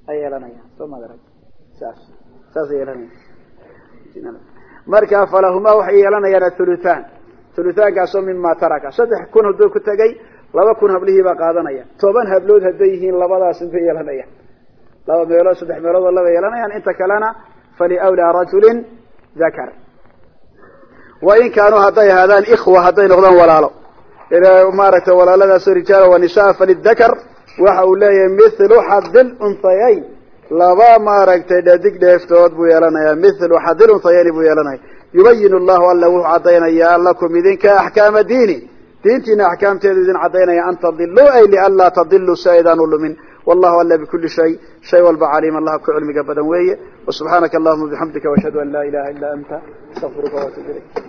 Ay yeelanayaan soo maad arag. Saas. Saasay yeelanayaan markaa falahumaa waxay yeelanayaan athuluthaan thuluthaankaasoo mima taraka. Saddex kun hadduu ku tegay laba kun hablihii baa qaadanaya toban hablood hadday yihiin labadaas yeelanayaan. Laba meelood saddex meeloodoo laba yeelanayaan. Inta kalena faliwlaa rajulin dakar wain kaanuu hadday ahaadaan ikhwa hadday noqdaan walaalo. Maaragtay walaaladaasoo rijaala wa nisaa falidakar waxa uu leeyahay mithlu xadil unhayayn laba maaragtay dhadig dheeftood buu yeelanayaa mithlu xadilun thayani buu yeelanaya yubayin allahu alla wuxuu caddaynayaa lakum idinka axkaama diini. Diintiina axkaamteedu idin caddaynaya an tadiluu ay lianlaa tadiluu si aydaan u lumin. Wallahu alla bikuli shay shay walba caliim allah ku cilmiga badan weeye. Wasubxaanaka allahuma bixamdika washhadu an laa ilaha illa anta astaqfiruka waatubu ilayk